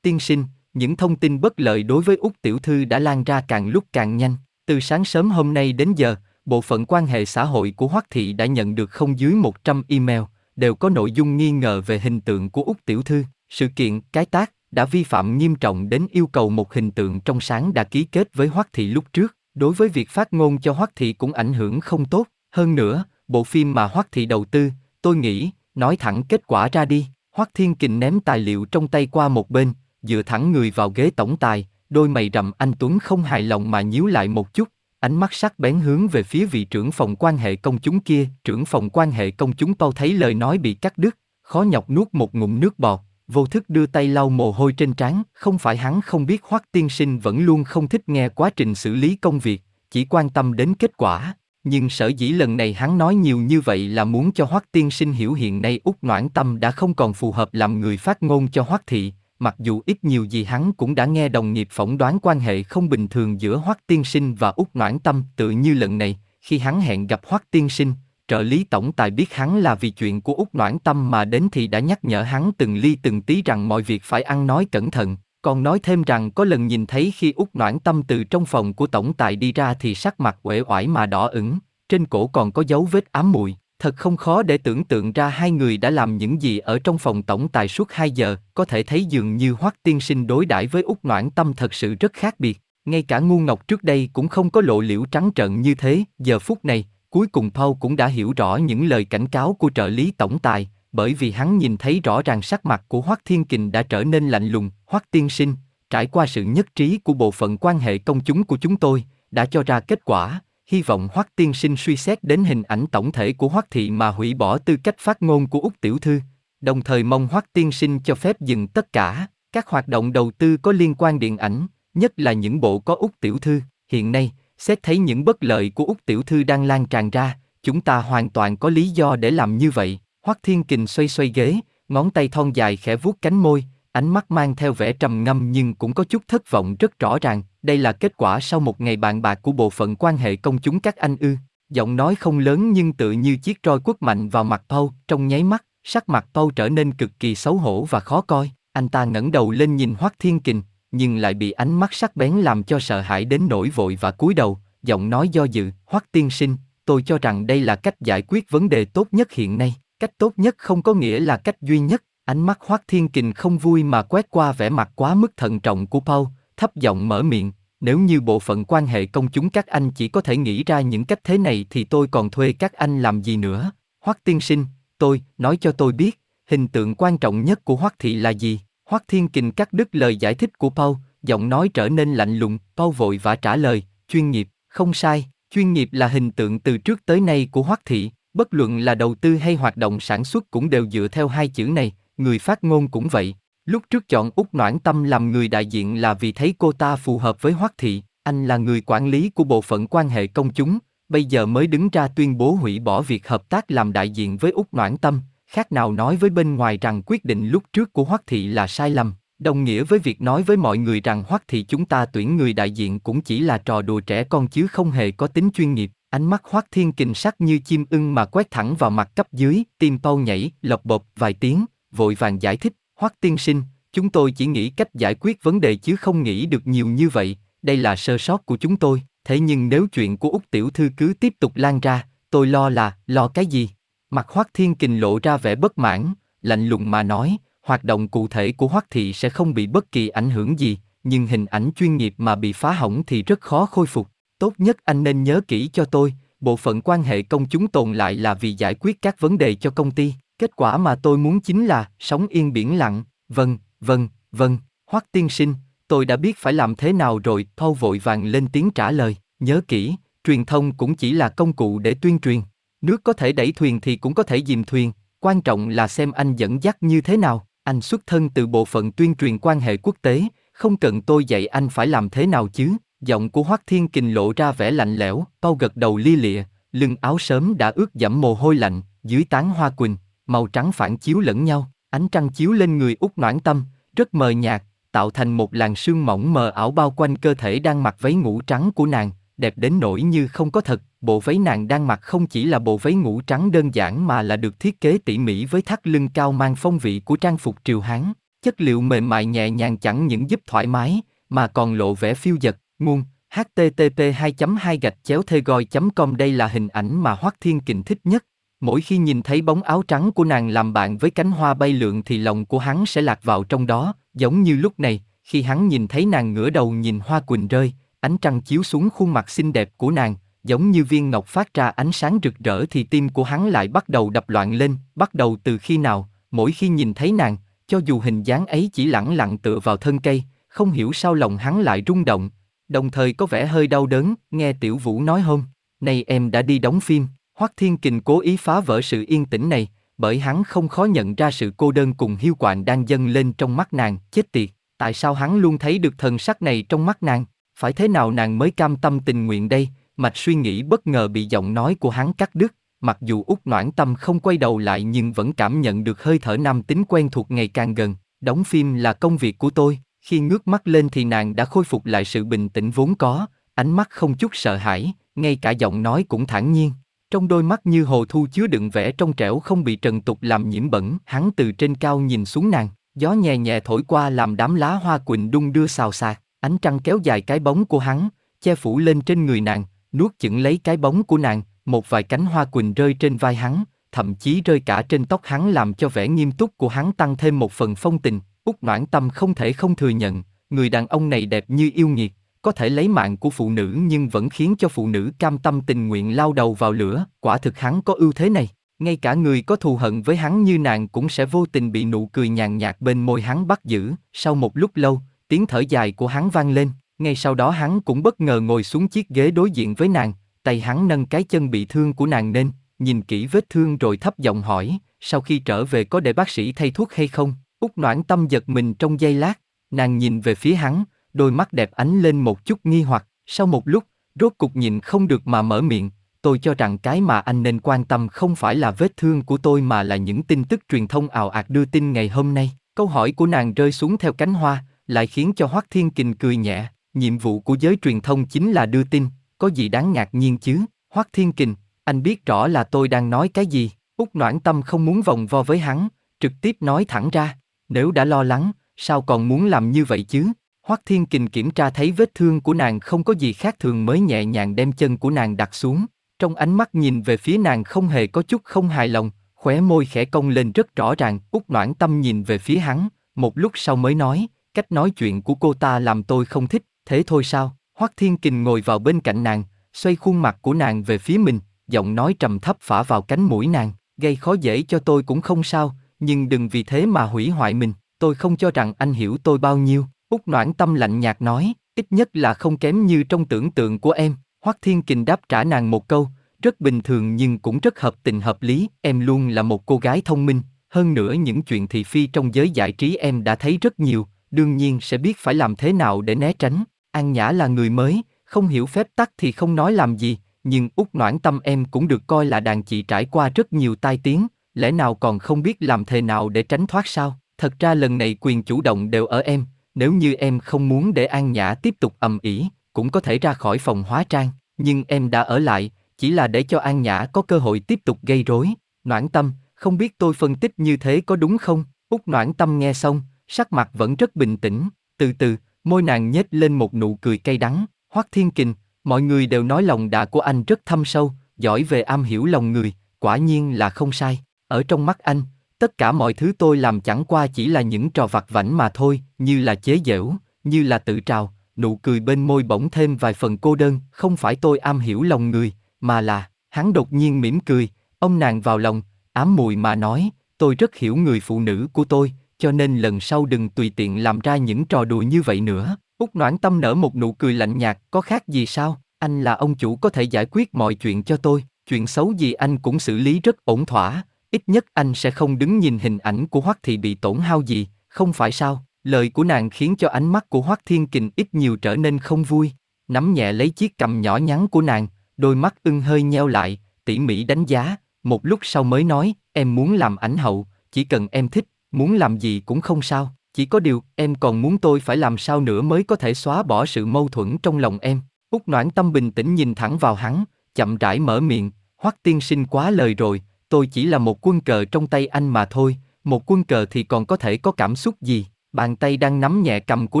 Speaker 1: Tiên sinh, những thông tin bất lợi đối với Úc Tiểu Thư đã lan ra càng lúc càng nhanh. Từ sáng sớm hôm nay đến giờ, bộ phận quan hệ xã hội của Hoắc Thị đã nhận được không dưới 100 email, đều có nội dung nghi ngờ về hình tượng của Úc Tiểu Thư. Sự kiện, cái tác, đã vi phạm nghiêm trọng đến yêu cầu một hình tượng trong sáng đã ký kết với Hoắc Thị lúc trước. Đối với việc phát ngôn cho Hoắc Thị cũng ảnh hưởng không tốt. Hơn nữa, bộ phim mà Hoắc Thị đầu tư, tôi nghĩ, nói thẳng kết quả ra đi. Hoắc Thiên Kình ném tài liệu trong tay qua một bên, dựa thẳng người vào ghế tổng tài, đôi mày rậm anh Tuấn không hài lòng mà nhíu lại một chút, ánh mắt sắc bén hướng về phía vị trưởng phòng quan hệ công chúng kia, trưởng phòng quan hệ công chúng Paul thấy lời nói bị cắt đứt, khó nhọc nuốt một ngụm nước bọt, vô thức đưa tay lau mồ hôi trên trán, không phải hắn không biết Hoắc tiên sinh vẫn luôn không thích nghe quá trình xử lý công việc, chỉ quan tâm đến kết quả. Nhưng sở dĩ lần này hắn nói nhiều như vậy là muốn cho Hoắc tiên sinh hiểu hiện nay út noãn tâm đã không còn phù hợp làm người phát ngôn cho Hoắc thị, mặc dù ít nhiều gì hắn cũng đã nghe đồng nghiệp phỏng đoán quan hệ không bình thường giữa Hoắc Tiên Sinh và Úc Noãn Tâm tự như lần này, khi hắn hẹn gặp Hoắc Tiên Sinh, trợ lý tổng tài biết hắn là vì chuyện của Úc Noãn Tâm mà đến thì đã nhắc nhở hắn từng ly từng tí rằng mọi việc phải ăn nói cẩn thận, còn nói thêm rằng có lần nhìn thấy khi Úc Noãn Tâm từ trong phòng của tổng tài đi ra thì sắc mặt uể oải mà đỏ ửng, trên cổ còn có dấu vết ám mùi. Thật không khó để tưởng tượng ra hai người đã làm những gì ở trong phòng tổng tài suốt 2 giờ, có thể thấy dường như Hoắc tiên sinh đối đãi với Úc Noãn Tâm thật sự rất khác biệt. Ngay cả ngu ngọc trước đây cũng không có lộ liễu trắng trợn như thế, giờ phút này, cuối cùng Paul cũng đã hiểu rõ những lời cảnh cáo của trợ lý tổng tài, bởi vì hắn nhìn thấy rõ ràng sắc mặt của Hoắc Thiên Kình đã trở nên lạnh lùng, Hoắc tiên sinh, trải qua sự nhất trí của bộ phận quan hệ công chúng của chúng tôi, đã cho ra kết quả, hy vọng Hoắc tiên sinh suy xét đến hình ảnh tổng thể của Hoắc thị mà hủy bỏ tư cách phát ngôn của Úc tiểu thư, đồng thời mong Hoắc tiên sinh cho phép dừng tất cả các hoạt động đầu tư có liên quan điện ảnh, nhất là những bộ có Úc tiểu thư. Hiện nay, xét thấy những bất lợi của Úc tiểu thư đang lan tràn ra, chúng ta hoàn toàn có lý do để làm như vậy. Hoắc Thiên Kình xoay xoay ghế, ngón tay thon dài khẽ vuốt cánh môi, ánh mắt mang theo vẻ trầm ngâm nhưng cũng có chút thất vọng rất rõ ràng, đây là kết quả sau một ngày bàn bạc của bộ phận quan hệ công chúng các anh ư. Giọng nói không lớn nhưng tự như chiếc roi quất mạnh vào mặt Paul, trong nháy mắt, sắc mặt Paul trở nên cực kỳ xấu hổ và khó coi. Anh ta ngẩng đầu lên nhìn Hoắc Thiên Kình, nhưng lại bị ánh mắt sắc bén làm cho sợ hãi đến nỗi vội và cúi đầu, giọng nói do dự, Hoắc Tiên Sinh, tôi cho rằng đây là cách giải quyết vấn đề tốt nhất hiện nay. Cách tốt nhất không có nghĩa là cách duy nhất, Ánh mắt Hoắc Thiên Kình không vui mà quét qua vẻ mặt quá mức thận trọng của Paul, thấp giọng mở miệng, nếu như bộ phận quan hệ công chúng các anh chỉ có thể nghĩ ra những cách thế này thì tôi còn thuê các anh làm gì nữa. Hoắc tiên sinh, tôi, nói cho tôi biết, hình tượng quan trọng nhất của Hoắc thị là gì? Hoắc Thiên Kình cắt đứt lời giải thích của Paul, giọng nói trở nên lạnh lùng, Paul vội vã trả lời, chuyên nghiệp, không sai, chuyên nghiệp là hình tượng từ trước tới nay của Hoắc thị, bất luận là đầu tư hay hoạt động sản xuất cũng đều dựa theo hai chữ này, người phát ngôn cũng vậy. Lúc trước chọn Úc Noãn Tâm làm người đại diện là vì thấy cô ta phù hợp với Hoắc Thị, anh là người quản lý của bộ phận quan hệ công chúng, bây giờ mới đứng ra tuyên bố hủy bỏ việc hợp tác làm đại diện với Úc Noãn Tâm, khác nào nói với bên ngoài rằng quyết định lúc trước của Hoắc Thị là sai lầm, đồng nghĩa với việc nói với mọi người rằng Hoắc Thị chúng ta tuyển người đại diện cũng chỉ là trò đùa trẻ con chứ không hề có tính chuyên nghiệp. Ánh mắt Hoắc Thiên kình sắc như chim ưng mà quét thẳng vào mặt cấp dưới, tim Pau nhảy, lộc bột vài tiếng, vội vàng giải thích, Hoắc tiên sinh, chúng tôi chỉ nghĩ cách giải quyết vấn đề chứ không nghĩ được nhiều như vậy, đây là sơ sót của chúng tôi, thế nhưng nếu chuyện của Úc tiểu thư cứ tiếp tục lan ra, tôi lo là, lo cái gì? Mặt Hoắc Thiên Kình lộ ra vẻ bất mãn, lạnh lùng mà nói, hoạt động cụ thể của Hoắc thị sẽ không bị bất kỳ ảnh hưởng gì, nhưng hình ảnh chuyên nghiệp mà bị phá hỏng thì rất khó khôi phục. Tốt nhất anh nên nhớ kỹ cho tôi, bộ phận quan hệ công chúng tồn lại là vì giải quyết các vấn đề cho công ty. Kết quả mà tôi muốn chính là sống yên biển lặng, vâng, vâng, Vâng, Hoắc tiên sinh, tôi đã biết phải làm thế nào rồi, Thâu vội vàng lên tiếng trả lời, nhớ kỹ, truyền thông cũng chỉ là công cụ để tuyên truyền. Nước có thể đẩy thuyền thì cũng có thể dìm thuyền, quan trọng là xem anh dẫn dắt như thế nào. Anh xuất thân từ bộ phận tuyên truyền quan hệ quốc tế, không cần tôi dạy anh phải làm thế nào chứ. Giọng của Hoắc Thiên Kình lộ ra vẻ lạnh lẽo, Tao gật đầu lia lịa, lưng áo sớm đã ướt dẫm mồ hôi lạnh, dưới tán hoa quỳnh, màu trắng phản chiếu lẫn nhau, ánh trăng chiếu lên người út noãn tâm, rất mờ nhạt, tạo thành một làn sương mỏng mờ ảo bao quanh cơ thể đang mặc váy ngủ trắng của nàng, đẹp đến nỗi như không có thật. Bộ váy nàng đang mặc không chỉ là bộ váy ngủ trắng đơn giản mà là được thiết kế tỉ mỉ với thắt lưng cao mang phong vị của trang phục triều Hán. Chất liệu mềm mại nhẹ nhàng chẳng những giúp thoải mái, mà còn lộ vẻ phiêu dật. Nguồn http 2 2 gạch chéo thegoi com đây là hình ảnh mà Hoắc Thiên Kình thích nhất. Mỗi khi nhìn thấy bóng áo trắng của nàng làm bạn với cánh hoa bay lượn thì lòng của hắn sẽ lạc vào trong đó, giống như lúc này, khi hắn nhìn thấy nàng ngửa đầu nhìn hoa quỳnh rơi, ánh trăng chiếu xuống khuôn mặt xinh đẹp của nàng, giống như viên ngọc phát ra ánh sáng rực rỡ thì tim của hắn lại bắt đầu đập loạn lên, bắt đầu từ khi nào, mỗi khi nhìn thấy nàng, cho dù hình dáng ấy chỉ lẳng lặng tựa vào thân cây, không hiểu sao lòng hắn lại rung động, đồng thời có vẻ hơi đau đớn, nghe Tiểu Vũ nói hôm, nay em đã đi đóng phim, Hoắc Thiên Kình cố ý phá vỡ sự yên tĩnh này, bởi hắn không khó nhận ra sự cô đơn cùng hiu quạnh đang dâng lên trong mắt nàng, chết tiệt, tại sao hắn luôn thấy được thần sắc này trong mắt nàng, phải thế nào nàng mới cam tâm tình nguyện đây, mạch suy nghĩ bất ngờ bị giọng nói của hắn cắt đứt, mặc dù út noãn tâm không quay đầu lại nhưng vẫn cảm nhận được hơi thở nam tính quen thuộc ngày càng gần, đóng phim là công việc của tôi, khi ngước mắt lên thì nàng đã khôi phục lại sự bình tĩnh vốn có, ánh mắt không chút sợ hãi, ngay cả giọng nói cũng thản nhiên. Trong đôi mắt như hồ thu chứa đựng vẻ trong trẻo không bị trần tục làm nhiễm bẩn, hắn từ trên cao nhìn xuống nàng, gió nhẹ nhẹ thổi qua làm đám lá hoa quỳnh đung đưa xào xạc, ánh trăng kéo dài cái bóng của hắn, che phủ lên trên người nàng, nuốt chửng lấy cái bóng của nàng, một vài cánh hoa quỳnh rơi trên vai hắn, thậm chí rơi cả trên tóc hắn làm cho vẻ nghiêm túc của hắn tăng thêm một phần phong tình, út noãn tâm không thể không thừa nhận, người đàn ông này đẹp như yêu nghiệt, có thể lấy mạng của phụ nữ nhưng vẫn khiến cho phụ nữ cam tâm tình nguyện lao đầu vào lửa, quả thực hắn có ưu thế này. Ngay cả người có thù hận với hắn như nàng cũng sẽ vô tình bị nụ cười nhàn nhạt bên môi hắn bắt giữ, sau một lúc lâu, tiếng thở dài của hắn vang lên, ngay sau đó hắn cũng bất ngờ ngồi xuống chiếc ghế đối diện với nàng, tay hắn nâng cái chân bị thương của nàng lên, nhìn kỹ vết thương rồi thấp giọng hỏi, sau khi trở về có để bác sĩ thay thuốc hay không? Út noãn tâm giật mình trong giây lát, nàng nhìn về phía hắn, đôi mắt đẹp ánh lên một chút nghi hoặc, sau một lúc, rốt cục nhìn không được mà mở miệng, tôi cho rằng cái mà anh nên quan tâm không phải là vết thương của tôi mà là những tin tức truyền thông ào ạt đưa tin ngày hôm nay. Câu hỏi của nàng rơi xuống theo cánh hoa, lại khiến cho Hoắc Thiên Kình cười nhẹ, nhiệm vụ của giới truyền thông chính là đưa tin, có gì đáng ngạc nhiên chứ? Hoắc Thiên Kình, anh biết rõ là tôi đang nói cái gì. Úc Noãn Tâm không muốn vòng vo với hắn, trực tiếp nói thẳng ra, nếu đã lo lắng, sao còn muốn làm như vậy chứ? Hoắc Thiên Kình kiểm tra thấy vết thương của nàng không có gì khác thường mới nhẹ nhàng đem chân của nàng đặt xuống, trong ánh mắt nhìn về phía nàng không hề có chút không hài lòng, khóe môi khẽ cong lên rất rõ ràng, Úc Noãn Tâm nhìn về phía hắn, một lúc sau mới nói, cách nói chuyện của cô ta làm tôi không thích, thế thôi sao? Hoắc Thiên Kình ngồi vào bên cạnh nàng, xoay khuôn mặt của nàng về phía mình, giọng nói trầm thấp phả vào cánh mũi nàng, gây khó dễ cho tôi cũng không sao, nhưng đừng vì thế mà hủy hoại mình, tôi không cho rằng anh hiểu tôi bao nhiêu. Úc Noãn Tâm lạnh nhạt nói, ít nhất là không kém như trong tưởng tượng của em. Hoắc Thiên Kình đáp trả nàng một câu, rất bình thường nhưng cũng rất hợp tình hợp lý, em luôn là một cô gái thông minh, hơn nữa những chuyện thị phi trong giới giải trí em đã thấy rất nhiều, đương nhiên sẽ biết phải làm thế nào để né tránh. An Nhã là người mới, không hiểu phép tắc thì không nói làm gì, nhưng út noãn tâm em cũng được coi là đàn chị trải qua rất nhiều tai tiếng, lẽ nào còn không biết làm thế nào để tránh thoát sao? Thật ra lần này quyền chủ động đều ở em, nếu như em không muốn để An Nhã tiếp tục ầm ĩ, cũng có thể ra khỏi phòng hóa trang, nhưng em đã ở lại, chỉ là để cho An Nhã có cơ hội tiếp tục gây rối. Noãn tâm, không biết tôi phân tích như thế có đúng không? Út noãn tâm nghe xong, sắc mặt vẫn rất bình tĩnh, từ từ, môi nàng nhếch lên một nụ cười cay đắng, Hoắc Thiên Kình, mọi người đều nói lòng dạ của anh rất thâm sâu, giỏi về am hiểu lòng người, quả nhiên là không sai. Ở trong mắt anh, tất cả mọi thứ tôi làm chẳng qua chỉ là những trò vặt vảnh mà thôi, như là chế giễu, như là tự trào, nụ cười bên môi bỗng thêm vài phần cô đơn, không phải tôi am hiểu lòng người, mà là, hắn đột nhiên mỉm cười, ông nàng vào lòng, ám mùi mà nói, tôi rất hiểu người phụ nữ của tôi, cho nên lần sau đừng tùy tiện làm ra những trò đùa như vậy nữa. út Noãn Tâm nở một nụ cười lạnh nhạt, có khác gì sao, anh là ông chủ có thể giải quyết mọi chuyện cho tôi, chuyện xấu gì anh cũng xử lý rất ổn thỏa, ít nhất anh sẽ không đứng nhìn hình ảnh của Hoắc Thị bị tổn hao gì, không phải sao? Lời của nàng khiến cho ánh mắt của Hoắc Thiên Kình ít nhiều trở nên không vui, nắm nhẹ lấy chiếc cầm nhỏ nhắn của nàng, đôi mắt ưng hơi nheo lại, tỉ mỉ đánh giá, một lúc sau mới nói, em muốn làm ảnh hậu, chỉ cần em thích, muốn làm gì cũng không sao, chỉ có điều, em còn muốn tôi phải làm sao nữa mới có thể xóa bỏ sự mâu thuẫn trong lòng em. Úc Noãn Tâm bình tĩnh nhìn thẳng vào hắn, chậm rãi mở miệng, Hoắc tiên sinh quá lời rồi, tôi chỉ là một quân cờ trong tay anh mà thôi, một quân cờ thì còn có thể có cảm xúc gì. Bàn tay đang nắm nhẹ cầm của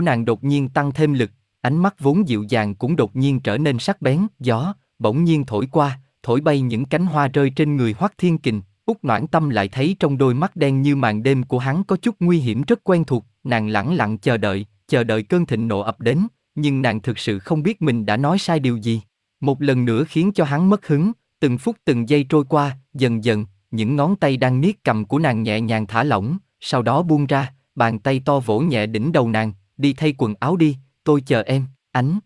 Speaker 1: nàng đột nhiên tăng thêm lực, ánh mắt vốn dịu dàng cũng đột nhiên trở nên sắc bén, gió, bỗng nhiên thổi qua, thổi bay những cánh hoa rơi trên người Hoắc Thiên Kình, Úc Noãn Tâm lại thấy trong đôi mắt đen như màn đêm của hắn có chút nguy hiểm rất quen thuộc, nàng lẳng lặng chờ đợi, chờ đợi cơn thịnh nộ ập đến, nhưng nàng thực sự không biết mình đã nói sai điều gì. Một lần nữa khiến cho hắn mất hứng, từng phút từng giây trôi qua, dần dần, những ngón tay đang niết cầm của nàng nhẹ nhàng thả lỏng, sau đó buông ra, bàn tay to vỗ nhẹ đỉnh đầu nàng, đi thay quần áo đi, tôi chờ em, ánh.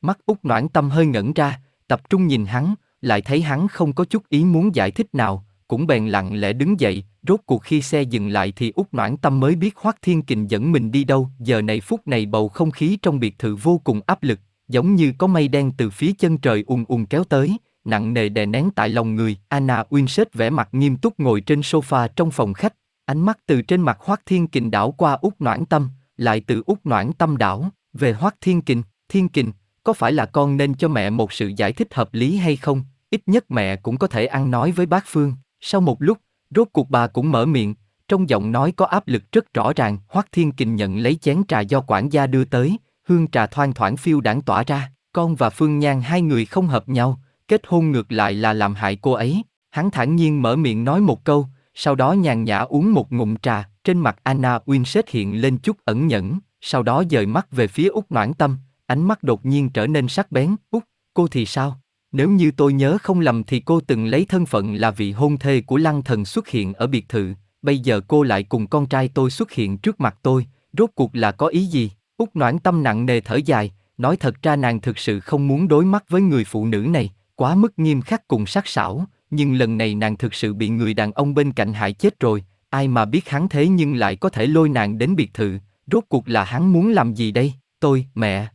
Speaker 1: Mắt út noãn tâm hơi ngẩn ra, tập trung nhìn hắn, lại thấy hắn không có chút ý muốn giải thích nào, cũng bèn lặng lẽ đứng dậy, rốt cuộc khi xe dừng lại thì út noãn tâm mới biết Hoắc Thiên Kình dẫn mình đi đâu, giờ này phút này bầu không khí trong biệt thự vô cùng áp lực, giống như có mây đen từ phía chân trời ùn ùn kéo tới, nặng nề đè nén tại lòng người. Anna Winsett vẻ mặt nghiêm túc ngồi trên sofa trong phòng khách, ánh mắt từ trên mặt Hoắc Thiên Kình đảo qua út noãn tâm, lại từ út noãn tâm đảo về Hoắc Thiên Kình. Thiên Kình, có phải là con nên cho mẹ một sự giải thích hợp lý hay không? Ít nhất mẹ cũng có thể ăn nói với bác Phương. Sau một lúc, rốt cuộc bà cũng mở miệng, trong giọng nói có áp lực rất rõ ràng. Hoắc Thiên Kình nhận lấy chén trà do quản gia đưa tới, hương trà thoang thoảng phiêu đảng tỏa ra. Con và Phương Nhan hai người không hợp nhau, kết hôn ngược lại là làm hại cô ấy. Hắn thản nhiên mở miệng nói một câu, sau đó nhàn nhã uống một ngụm trà, trên mặt Anna Winsett hiện lên chút ẩn nhẫn, sau đó dời mắt về phía Úc Noãn Tâm, ánh mắt đột nhiên trở nên sắc bén, Úc, cô thì sao? Nếu như tôi nhớ không lầm thì cô từng lấy thân phận là vị hôn thê của lăng thần xuất hiện ở biệt thự, bây giờ cô lại cùng con trai tôi xuất hiện trước mặt tôi, rốt cuộc là có ý gì? Úc Noãn Tâm nặng nề thở dài, nói thật ra nàng thực sự không muốn đối mắt với người phụ nữ này, quá mức nghiêm khắc cùng sắc sảo, nhưng lần này nàng thực sự bị người đàn ông bên cạnh hại chết rồi, ai mà biết hắn thế nhưng lại có thể lôi nàng đến biệt thự, rốt cuộc là hắn muốn làm gì đây, tôi, mẹ.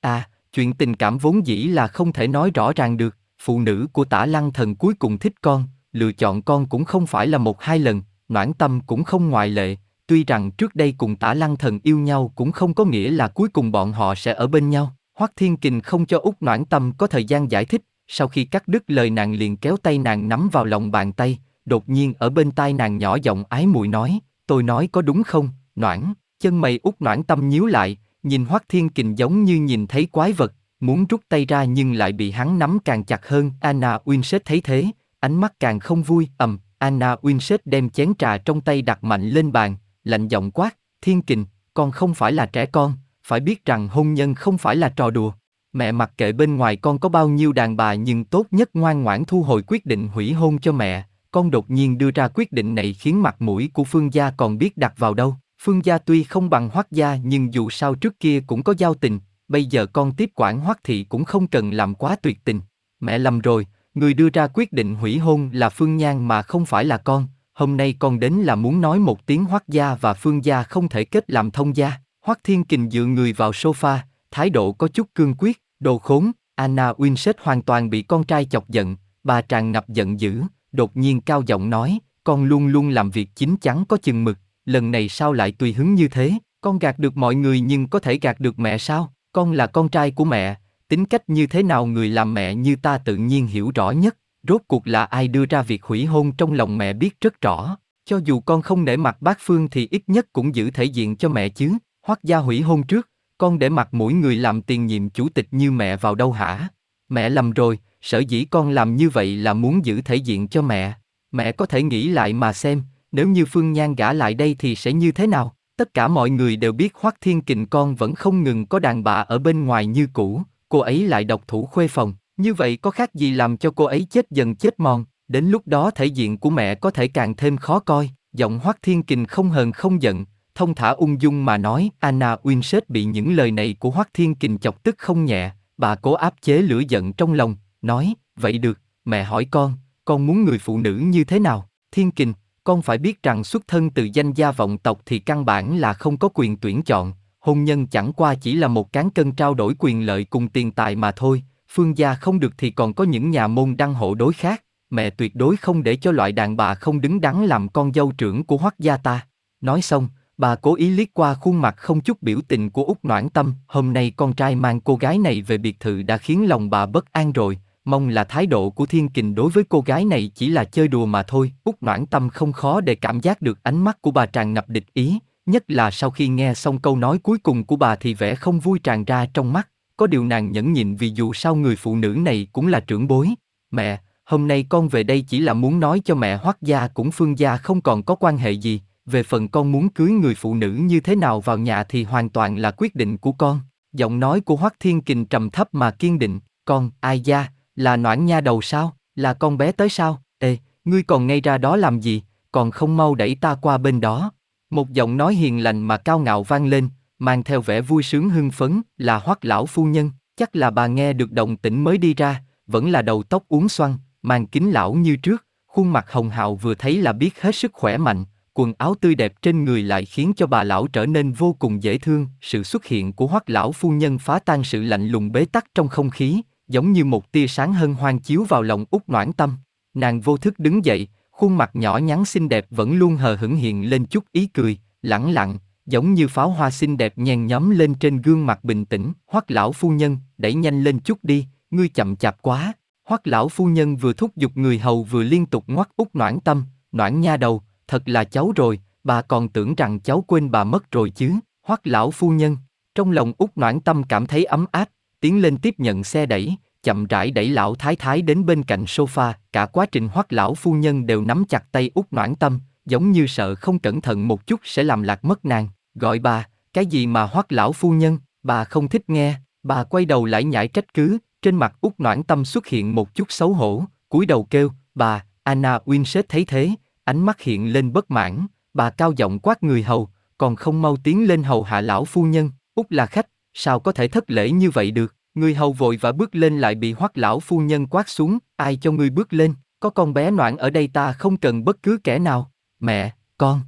Speaker 1: À, chuyện tình cảm vốn dĩ là không thể nói rõ ràng được, phụ nữ của tả lăng thần cuối cùng thích con, lựa chọn con cũng không phải là một hai lần, noãn tâm cũng không ngoại lệ, tuy rằng trước đây cùng tả lăng thần yêu nhau cũng không có nghĩa là cuối cùng bọn họ sẽ ở bên nhau. Hoắc Thiên Kình không cho Úc Noãn Tâm có thời gian giải thích, sau khi cắt đứt lời nàng liền kéo tay nàng nắm vào lòng bàn tay, đột nhiên ở bên tai nàng nhỏ giọng ái muội nói, tôi nói có đúng không, Noãn, chân mày Úc Noãn Tâm nhíu lại, nhìn Hoắc Thiên Kình giống như nhìn thấy quái vật, muốn rút tay ra nhưng lại bị hắn nắm càng chặt hơn. Anna Winsett thấy thế, ánh mắt càng không vui, ầm. Anna Winsett đem chén trà trong tay đặt mạnh lên bàn, lạnh giọng quát, Thiên Kình, con không phải là trẻ con, phải biết rằng hôn nhân không phải là trò đùa. Mẹ mặc kệ bên ngoài con có bao nhiêu đàn bà nhưng tốt nhất ngoan ngoãn thu hồi quyết định hủy hôn cho mẹ. Con đột nhiên đưa ra quyết định này khiến mặt mũi của Phương gia còn biết đặt vào đâu. Phương gia tuy không bằng Hoắc gia nhưng dù sao trước kia cũng có giao tình, bây giờ con tiếp quản Hoắc thị cũng không cần làm quá tuyệt tình. Mẹ lầm rồi, người đưa ra quyết định hủy hôn là Phương Nhan mà không phải là con. Hôm nay con đến là muốn nói một tiếng Hoắc gia và Phương gia không thể kết làm thông gia. Hoắc Thiên Kình dựa người vào sofa, thái độ có chút cương quyết, đồ khốn. Anna Winsett hoàn toàn bị con trai chọc giận, bà tràn ngập giận dữ, đột nhiên cao giọng nói, con luôn luôn làm việc chính chắn có chừng mực, lần này sao lại tùy hứng như thế, con gạt được mọi người nhưng có thể gạt được mẹ sao, con là con trai của mẹ, tính cách như thế nào người làm mẹ như ta tự nhiên hiểu rõ nhất, rốt cuộc là ai đưa ra việc hủy hôn trong lòng mẹ biết rất rõ, cho dù con không nể mặt bác Phương thì ít nhất cũng giữ thể diện cho mẹ chứ, hoắc gia hủy hôn trước, con để mặt mũi người làm tiền nhiệm chủ tịch như mẹ vào đâu hả? Mẹ lầm rồi, sở dĩ con làm như vậy là muốn giữ thể diện cho mẹ. Mẹ có thể nghĩ lại mà xem, nếu như Phương Nhan gả lại đây thì sẽ như thế nào? Tất cả mọi người đều biết Hoắc Thiên Kình con vẫn không ngừng có đàn bà ở bên ngoài như cũ, cô ấy lại độc thủ khuê phòng, như vậy có khác gì làm cho cô ấy chết dần chết mòn, đến lúc đó thể diện của mẹ có thể càng thêm khó coi, Giọng Hoắc Thiên Kình không hờn không giận, thông thả ung dung mà nói, Anna winset bị những lời này của Hoắc Thiên Kình chọc tức không nhẹ, bà cố áp chế lửa giận trong lòng, nói, vậy được, mẹ hỏi con, con muốn người phụ nữ như thế nào? Thiên Kình, con phải biết rằng xuất thân từ danh gia vọng tộc thì căn bản là không có quyền tuyển chọn, hôn nhân chẳng qua chỉ là một cán cân trao đổi quyền lợi cùng tiền tài mà thôi, phương gia không được thì còn có những nhà môn đăng hộ đối khác, mẹ tuyệt đối không để cho loại đàn bà không đứng đắn làm con dâu trưởng của hoắc gia ta. Nói xong, bà cố ý liếc qua khuôn mặt không chút biểu tình của út noãn tâm. Hôm nay con trai mang cô gái này về biệt thự đã khiến lòng bà bất an rồi, mong là thái độ của thiên kình đối với cô gái này chỉ là chơi đùa mà thôi. út noãn tâm không khó để cảm giác được ánh mắt của bà tràn ngập địch ý, nhất là sau khi nghe xong câu nói cuối cùng của bà thì vẻ không vui tràn ra trong mắt. Có điều nàng nhẫn nhịn vì dù sao người phụ nữ này cũng là trưởng bối. Mẹ, hôm nay con về đây chỉ là muốn nói cho mẹ hoắc gia cũng phương gia không còn có quan hệ gì, về phần con muốn cưới người phụ nữ như thế nào vào nhà thì hoàn toàn là quyết định của con. Giọng nói của Hoắc Thiên Kình trầm thấp mà kiên định, con, ai gia, là noãn nha đầu sao, là con bé tới sao, ê, ngươi còn ngay ra đó làm gì, còn không mau đẩy ta qua bên đó. Một giọng nói hiền lành mà cao ngạo vang lên, mang theo vẻ vui sướng hưng phấn, là Hoắc lão phu nhân, chắc là bà nghe được động tĩnh mới đi ra, vẫn là đầu tóc uốn xoăn, mang kính lão như trước, khuôn mặt hồng hào vừa thấy là biết hết sức khỏe mạnh, quần áo tươi đẹp trên người lại khiến cho bà lão trở nên vô cùng dễ thương. Sự xuất hiện của hoắc lão phu nhân phá tan sự lạnh lùng bế tắc trong không khí, giống như một tia sáng hân hoan chiếu vào lòng út noãn tâm. Nàng vô thức đứng dậy, khuôn mặt nhỏ nhắn xinh đẹp vẫn luôn hờ hững hiện lên chút ý cười, lẳng lặng, giống như pháo hoa xinh đẹp nhen nhóm lên trên gương mặt bình tĩnh. Hoắc lão phu nhân, đẩy nhanh lên chút đi, ngươi chậm chạp quá. Hoắc lão phu nhân vừa thúc giục người hầu vừa liên tục ngoắt út noãn tâm, noãn nha đầu, thật là cháu rồi, bà còn tưởng rằng cháu quên bà mất rồi chứ. Hoắc lão phu nhân, trong lòng út noãn tâm cảm thấy ấm áp, tiến lên tiếp nhận xe đẩy, chậm rãi đẩy lão thái thái đến bên cạnh sofa. Cả quá trình Hoắc lão phu nhân đều nắm chặt tay út noãn tâm, giống như sợ không cẩn thận một chút sẽ làm lạc mất nàng. Gọi bà, cái gì mà Hoắc lão phu nhân, bà không thích nghe. Bà quay đầu lại nhảy trách cứ, trên mặt út noãn tâm xuất hiện một chút xấu hổ, cúi đầu kêu, bà, Anna Winsett thấy thế, ánh mắt hiện lên bất mãn, bà cao giọng quát người hầu, còn không mau tiến lên hầu hạ lão phu nhân, út là khách, sao có thể thất lễ như vậy được, người hầu vội và bước lên lại bị hoắc lão phu nhân quát xuống, ai cho ngươi bước lên, có con bé noạn ở đây ta không cần bất cứ kẻ nào, mẹ, con.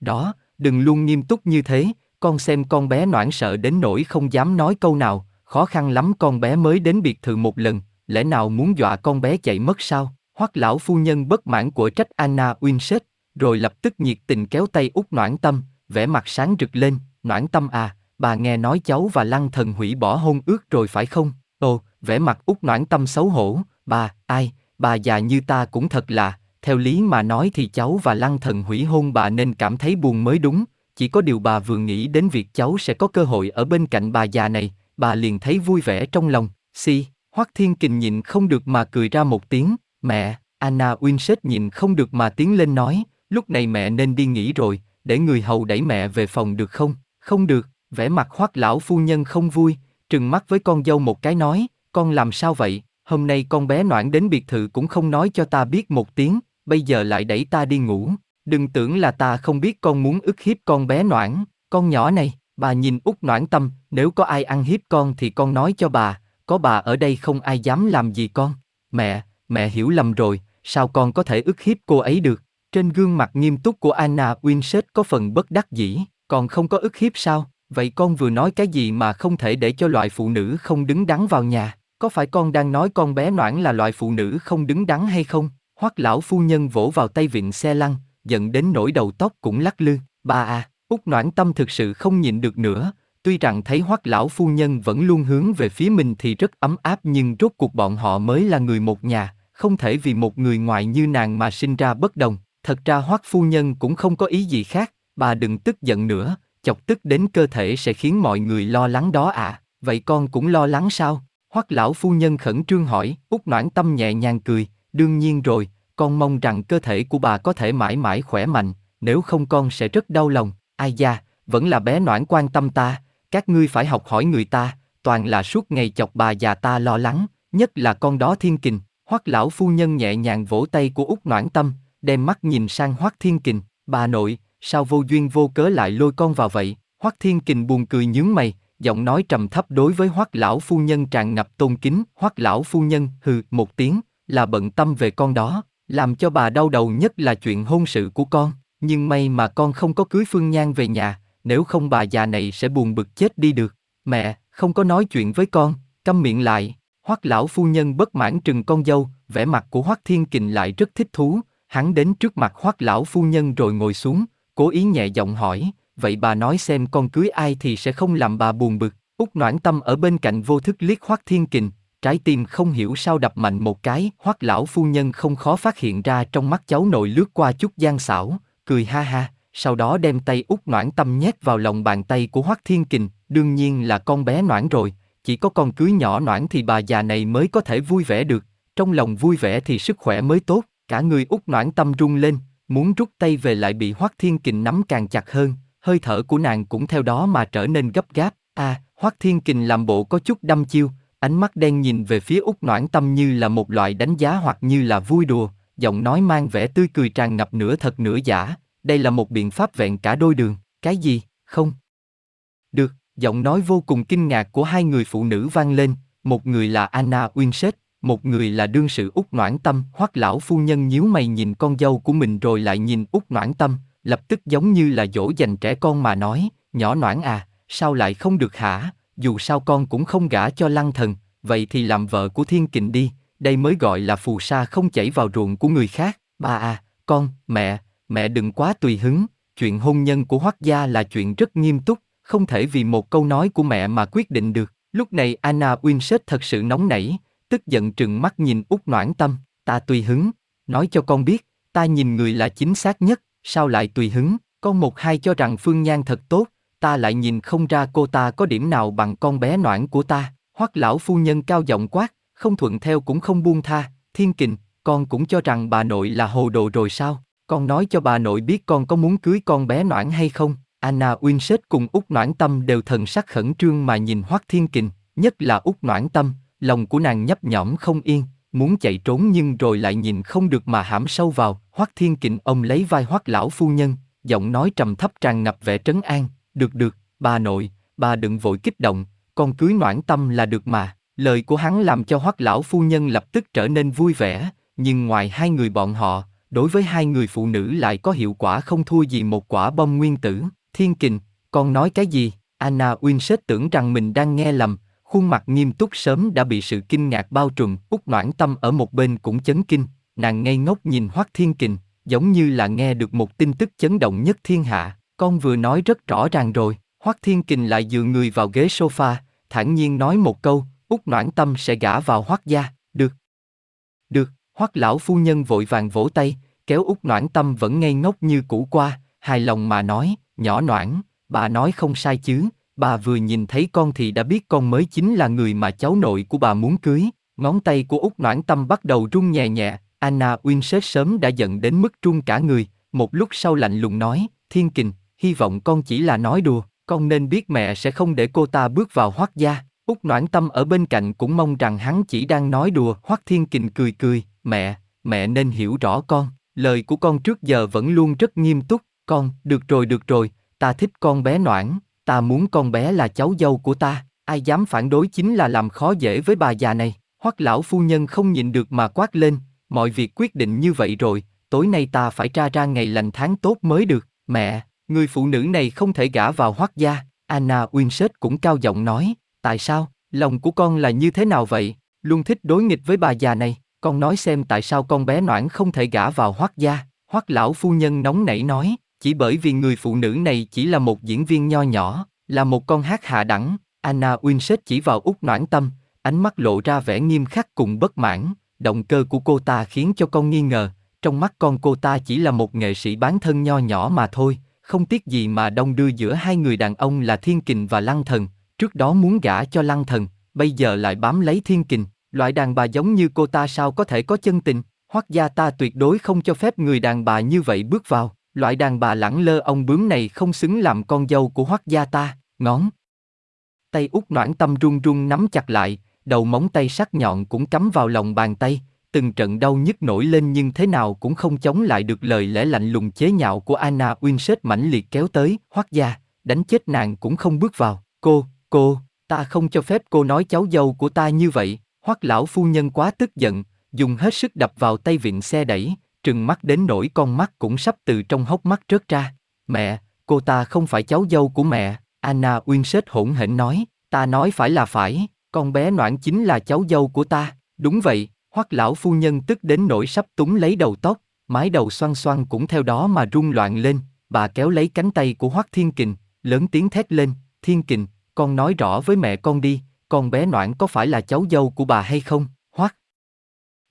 Speaker 1: Đó, đừng luôn nghiêm túc như thế, con xem con bé noãn sợ đến nỗi không dám nói câu nào, khó khăn lắm con bé mới đến biệt thự một lần, lẽ nào muốn dọa con bé chạy mất sao? Hoắc lão phu nhân bất mãn của trách Anna Winsett, rồi lập tức nhiệt tình kéo tay út noãn tâm, vẻ mặt sáng rực lên, noãn tâm à, bà nghe nói cháu và lăng thần hủy bỏ hôn ước rồi phải không? Ồ, vẻ mặt út noãn tâm xấu hổ, bà, ai, bà già như ta cũng thật là, theo lý mà nói thì cháu và lăng thần hủy hôn bà nên cảm thấy buồn mới đúng, chỉ có điều bà vừa nghĩ đến việc cháu sẽ có cơ hội ở bên cạnh bà già này, bà liền thấy vui vẻ trong lòng. Si, Hoắc Thiên Kình nhịn không được mà cười ra một tiếng, mẹ, Anna Winsett nhìn không được mà tiến lên nói, lúc này mẹ nên đi nghỉ rồi, để người hầu đẩy mẹ về phòng được không? Không được, vẻ mặt hoác lão phu nhân không vui, trừng mắt với con dâu một cái nói, con làm sao vậy? Hôm nay con bé noãn đến biệt thự cũng không nói cho ta biết một tiếng, bây giờ lại đẩy ta đi ngủ. Đừng tưởng là ta không biết con muốn ức hiếp con bé noãn, con nhỏ này. Bà nhìn út noãn tâm, nếu có ai ăn hiếp con thì con nói cho bà, có bà ở đây không ai dám làm gì con. Mẹ, mẹ hiểu lầm rồi, sao con có thể ức hiếp cô ấy được? Trên gương mặt nghiêm túc của Anna Winsett có phần bất đắc dĩ, còn không có ức hiếp sao? Vậy con vừa nói cái gì mà không thể để cho loại phụ nữ không đứng đắn vào nhà? Có phải con đang nói con bé Noãn là loại phụ nữ không đứng đắn hay không? Hoắc lão phu nhân vỗ vào tay vịn xe lăn, giận đến nỗi đầu tóc cũng lắc lư. Ba à, Úc Noãn Tâm thực sự không nhịn được nữa, tuy rằng thấy Hoắc lão phu nhân vẫn luôn hướng về phía mình thì rất ấm áp nhưng rốt cuộc bọn họ mới là người một nhà, không thể vì một người ngoại như nàng mà sinh ra bất đồng. Thật ra Hoắc phu nhân cũng không có ý gì khác, bà đừng tức giận nữa, chọc tức đến cơ thể sẽ khiến mọi người lo lắng đó à, vậy con cũng lo lắng sao? Hoắc lão phu nhân khẩn trương hỏi, út Noãn Tâm nhẹ nhàng cười, đương nhiên rồi, con mong rằng cơ thể của bà có thể mãi mãi khỏe mạnh, nếu không con sẽ rất đau lòng. Ai da, vẫn là bé noãn quan tâm ta, các ngươi phải học hỏi người ta, toàn là suốt ngày chọc bà già ta lo lắng, nhất là con đó thiên kình. Hoắc lão phu nhân nhẹ nhàng vỗ tay của út noãn tâm, đem mắt nhìn sang Hoắc Thiên Kình, bà nội, sao vô duyên vô cớ lại lôi con vào vậy? Hoắc Thiên Kình buồn cười nhướng mày, giọng nói trầm thấp đối với Hoắc lão phu nhân tràn ngập tôn kính, Hoắc lão phu nhân hừ một tiếng, là bận tâm về con đó, làm cho bà đau đầu nhất là chuyện hôn sự của con, nhưng may mà con không có cưới Phương Nhan về nhà, nếu không bà già này sẽ buồn bực chết đi được. Mẹ, không có nói chuyện với con, câm miệng lại. Hoắc lão phu nhân bất mãn trừng con dâu, vẻ mặt của Hoắc Thiên Kình lại rất thích thú, hắn đến trước mặt Hoắc lão phu nhân rồi ngồi xuống, cố ý nhẹ giọng hỏi, vậy bà nói xem con cưới ai thì sẽ không làm bà buồn bực. Úc Noãn Tâm ở bên cạnh vô thức liếc Hoắc Thiên Kình, trái tim không hiểu sao đập mạnh một cái. Hoắc lão phu nhân không khó phát hiện ra trong mắt cháu nội lướt qua chút gian xảo, cười ha ha, sau đó đem tay út Noãn Tâm nhét vào lòng bàn tay của Hoắc Thiên Kình. Đương nhiên là con bé Noãn rồi, chỉ có con cưới nhỏ Noãn thì bà già này mới có thể vui vẻ được. Trong lòng vui vẻ thì sức khỏe mới tốt. Cả người út Noãn Tâm rung lên, muốn rút tay về lại bị Hoắc Thiên Kình nắm càng chặt hơn, hơi thở của nàng cũng theo đó mà trở nên gấp gáp. A, à, Hoắc Thiên Kình làm bộ có chút đăm chiêu, ánh mắt đen nhìn về phía út Noãn Tâm như là một loại đánh giá hoặc như là vui đùa, giọng nói mang vẻ tươi cười tràn ngập nửa thật nửa giả, đây là một biện pháp vẹn cả đôi đường, cái gì, không? Được, giọng nói vô cùng kinh ngạc của hai người phụ nữ vang lên, một người là Anna Winsett, một người là đương sự út noãn tâm. Hoắc lão phu nhân nhíu mày nhìn con dâu của mình rồi lại nhìn út noãn tâm lập tức giống như là dỗ dành trẻ con mà nói nhỏ noãn à sao lại không được hả? Dù sao con cũng không gả cho lăng thần vậy thì làm vợ của thiên kình đi. Đây mới gọi là phù sa không chảy vào ruộng của người khác. Ba à con mẹ mẹ đừng quá tùy hứng chuyện hôn nhân của hoắc gia là chuyện rất nghiêm túc không thể vì một câu nói của mẹ mà quyết định được. Lúc này anna winsett thật sự nóng nảy tức giận trừng mắt nhìn út noãn tâm, ta tùy hứng, nói cho con biết, ta nhìn người là chính xác nhất, sao lại tùy hứng, con một hai cho rằng Phương Nhan thật tốt, ta lại nhìn không ra cô ta có điểm nào bằng con bé noãn của ta, hoắc lão phu nhân cao giọng quát, không thuận theo cũng không buông tha, thiên kình, con cũng cho rằng bà nội là hồ đồ rồi sao, con nói cho bà nội biết con có muốn cưới con bé noãn hay không, Anna Winsett cùng út noãn tâm đều thần sắc khẩn trương mà nhìn hoắc thiên kình, nhất là út noãn tâm, lòng của nàng nhấp nhõm không yên, muốn chạy trốn nhưng rồi lại nhìn không được mà hãm sâu vào. Hoắc Thiên Kình ông lấy vai Hoắc lão phu nhân, giọng nói trầm thấp tràn ngập vẻ trấn an. Được được, bà nội, bà đừng vội kích động, con cưới noãn tâm là được mà. Lời của hắn làm cho Hoắc lão phu nhân lập tức trở nên vui vẻ, nhưng ngoài hai người bọn họ, đối với hai người phụ nữ lại có hiệu quả không thua gì một quả bom nguyên tử. Thiên Kình, con nói cái gì? Anna Winsett tưởng rằng mình đang nghe lầm, Khuôn mặt nghiêm túc sớm đã bị sự kinh ngạc bao trùm, út noãn tâm ở một bên cũng chấn kinh, nàng ngây ngốc nhìn Hoắc Thiên Kình, giống như là nghe được một tin tức chấn động nhất thiên hạ, con vừa nói rất rõ ràng rồi, Hoắc Thiên Kình lại dựa người vào ghế sofa, thản nhiên nói một câu, út noãn tâm sẽ gả vào Hoắc gia, được. Được, Hoắc lão phu nhân vội vàng vỗ tay, kéo út noãn tâm vẫn ngây ngốc như cũ qua, hài lòng mà nói, nhỏ noãn, bà nói không sai chứ, Bà vừa nhìn thấy con thì đã biết con mới chính là người mà cháu nội của bà muốn cưới. Ngón tay của út Noãn Tâm bắt đầu run nhẹ nhẹ. Anna Winsett sớm đã giận đến mức run cả người. Một lúc sau lạnh lùng nói, Thiên Kình, hy vọng con chỉ là nói đùa. Con nên biết mẹ sẽ không để cô ta bước vào hoác gia. Út Noãn Tâm ở bên cạnh cũng mong rằng hắn chỉ đang nói đùa. Hoắc Thiên Kình cười cười, mẹ, mẹ nên hiểu rõ con. Lời của con trước giờ vẫn luôn rất nghiêm túc. Con, được rồi được rồi, ta thích con bé Noãn, ta muốn con bé là cháu dâu của ta, ai dám phản đối chính là làm khó dễ với bà già này. Hoắc lão phu nhân không nhịn được mà quát lên, mọi việc quyết định như vậy rồi, tối nay ta phải tra ra ngày lành tháng tốt mới được. Mẹ, người phụ nữ này không thể gả vào Hoắc gia. Anna Winsett cũng cao giọng nói, tại sao? Lòng của con là như thế nào vậy? Luôn thích đối nghịch với bà già này. Con nói xem tại sao con bé Noãn không thể gả vào Hoắc gia. Hoắc lão phu nhân nóng nảy nói, chỉ bởi vì người phụ nữ này chỉ là một diễn viên nho nhỏ, là một con hát hạ đẳng, Anna Winsett chỉ vào út noãn tâm, ánh mắt lộ ra vẻ nghiêm khắc cùng bất mãn, động cơ của cô ta khiến cho con nghi ngờ, trong mắt con cô ta chỉ là một nghệ sĩ bán thân nho nhỏ mà thôi, không tiếc gì mà đông đưa giữa hai người đàn ông là Thiên Kình và Lăng Thần, trước đó muốn gả cho Lăng Thần, bây giờ lại bám lấy Thiên Kình, loại đàn bà giống như cô ta sao có thể có chân tình, hoắc gia ta tuyệt đối không cho phép người đàn bà như vậy bước vào. Loại đàn bà lẳng lơ ông bướm này không xứng làm con dâu của hoắc gia ta, ngón. Tay út noãn tâm run run nắm chặt lại, đầu móng tay sắc nhọn cũng cắm vào lòng bàn tay, từng trận đau nhức nổi lên nhưng thế nào cũng không chống lại được lời lẽ lạnh lùng chế nhạo của Anna Winsett mãnh liệt kéo tới, hoắc gia, đánh chết nàng cũng không bước vào. Cô, cô, ta không cho phép cô nói cháu dâu của ta như vậy. Hoắc lão phu nhân quá tức giận, dùng hết sức đập vào tay vịn xe đẩy, trừng mắt đến nỗi con mắt cũng sắp từ trong hốc mắt rớt ra. Mẹ, cô ta không phải cháu dâu của mẹ, Anna Uyên Sết hỗn hển nói, ta nói phải là phải, con bé Noãn chính là cháu dâu của ta. Đúng vậy, Hoắc lão phu nhân tức đến nỗi sắp túng lấy đầu tóc, mái đầu xoăn xoăn cũng theo đó mà rung loạn lên, bà kéo lấy cánh tay của Hoắc Thiên Kình, lớn tiếng thét lên, Thiên Kình, con nói rõ với mẹ con đi, con bé Noãn có phải là cháu dâu của bà hay không? Hoắc.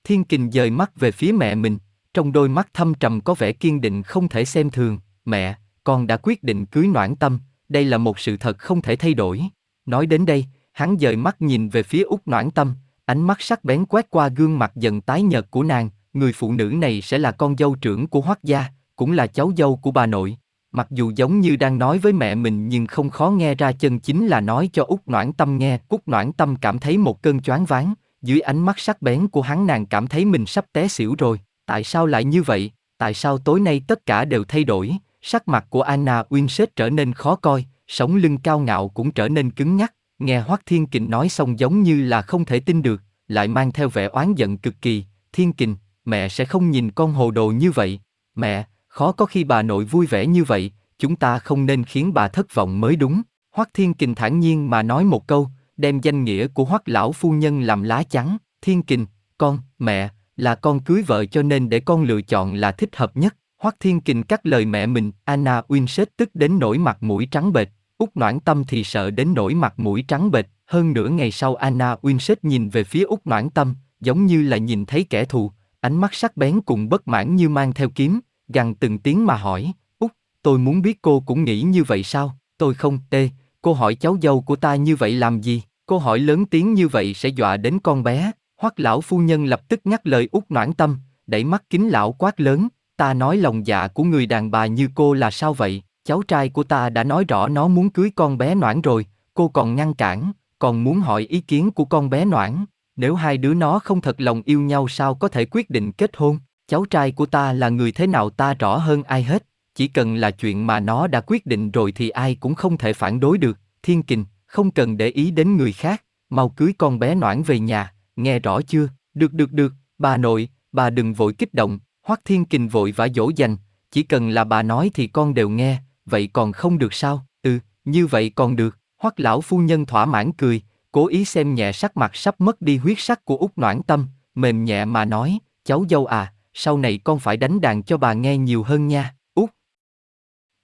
Speaker 1: Thiên Kình dời mắt về phía mẹ mình, trong đôi mắt thâm trầm có vẻ kiên định không thể xem thường, mẹ, con đã quyết định cưới Noãn Tâm, đây là một sự thật không thể thay đổi. Nói đến đây, hắn dời mắt nhìn về phía út Noãn Tâm, ánh mắt sắc bén quét qua gương mặt dần tái nhợt của nàng, người phụ nữ này sẽ là con dâu trưởng của Hoắc gia, cũng là cháu dâu của bà nội. Mặc dù giống như đang nói với mẹ mình nhưng không khó nghe ra chân chính là nói cho Úc Noãn Tâm nghe. Úc Noãn Tâm cảm thấy một cơn choáng váng, dưới ánh mắt sắc bén của hắn nàng cảm thấy mình sắp té xỉu rồi. Tại sao lại như vậy? Tại sao tối nay tất cả đều thay đổi? Sắc mặt của Anna Winsett trở nên khó coi, sống lưng cao ngạo cũng trở nên cứng nhắc. Nghe Hoắc Thiên Kình nói xong giống như là không thể tin được, lại mang theo vẻ oán giận cực kỳ. Thiên Kình, mẹ sẽ không nhìn con hồ đồ như vậy. Mẹ, khó có khi bà nội vui vẻ như vậy, chúng ta không nên khiến bà thất vọng mới đúng. Hoắc Thiên Kình thản nhiên mà nói một câu, đem danh nghĩa của Hoắc lão phu nhân làm lá chắn. Thiên Kình, con, mẹ, là con cưới vợ cho nên để con lựa chọn là thích hợp nhất. Hoắc Thiên Kình cắt lời mẹ mình, Anna Winsett tức đến nỗi mặt mũi trắng bệch, Úc Noãn Tâm thì sợ đến nỗi mặt mũi trắng bệch. Hơn nửa ngày sau Anna Winsett nhìn về phía Úc Noãn Tâm, giống như là nhìn thấy kẻ thù, ánh mắt sắc bén cùng bất mãn như mang theo kiếm, gằn từng tiếng mà hỏi, Úc, tôi muốn biết cô cũng nghĩ như vậy sao? Tôi không, tê, cô hỏi cháu dâu của ta như vậy làm gì? Cô hỏi lớn tiếng như vậy sẽ dọa đến con bé. Hoắc lão phu nhân lập tức nhắc lời Úc Noãn Tâm, đẩy mắt kính lão quát lớn, ta nói lòng dạ của người đàn bà như cô là sao vậy? Cháu trai của ta đã nói rõ nó muốn cưới con bé Noãn rồi, cô còn ngăn cản, còn muốn hỏi ý kiến của con bé Noãn. Nếu hai đứa nó không thật lòng yêu nhau sao có thể quyết định kết hôn? Cháu trai của ta là người thế nào ta rõ hơn ai hết, chỉ cần là chuyện mà nó đã quyết định rồi thì ai cũng không thể phản đối được. Thiên Kình, không cần để ý đến người khác, mau cưới con bé Noãn về nhà, nghe rõ chưa? Được được được, bà nội, bà đừng vội kích động, Hoắc Thiên Kình vội vã dỗ dành, chỉ cần là bà nói thì con đều nghe, vậy còn không được sao? Ừ, như vậy còn được. Hoắc lão phu nhân thỏa mãn cười, cố ý xem nhẹ sắc mặt sắp mất đi huyết sắc của út Noãn Tâm, mềm nhẹ mà nói, cháu dâu à, sau này con phải đánh đàn cho bà nghe nhiều hơn nha, út.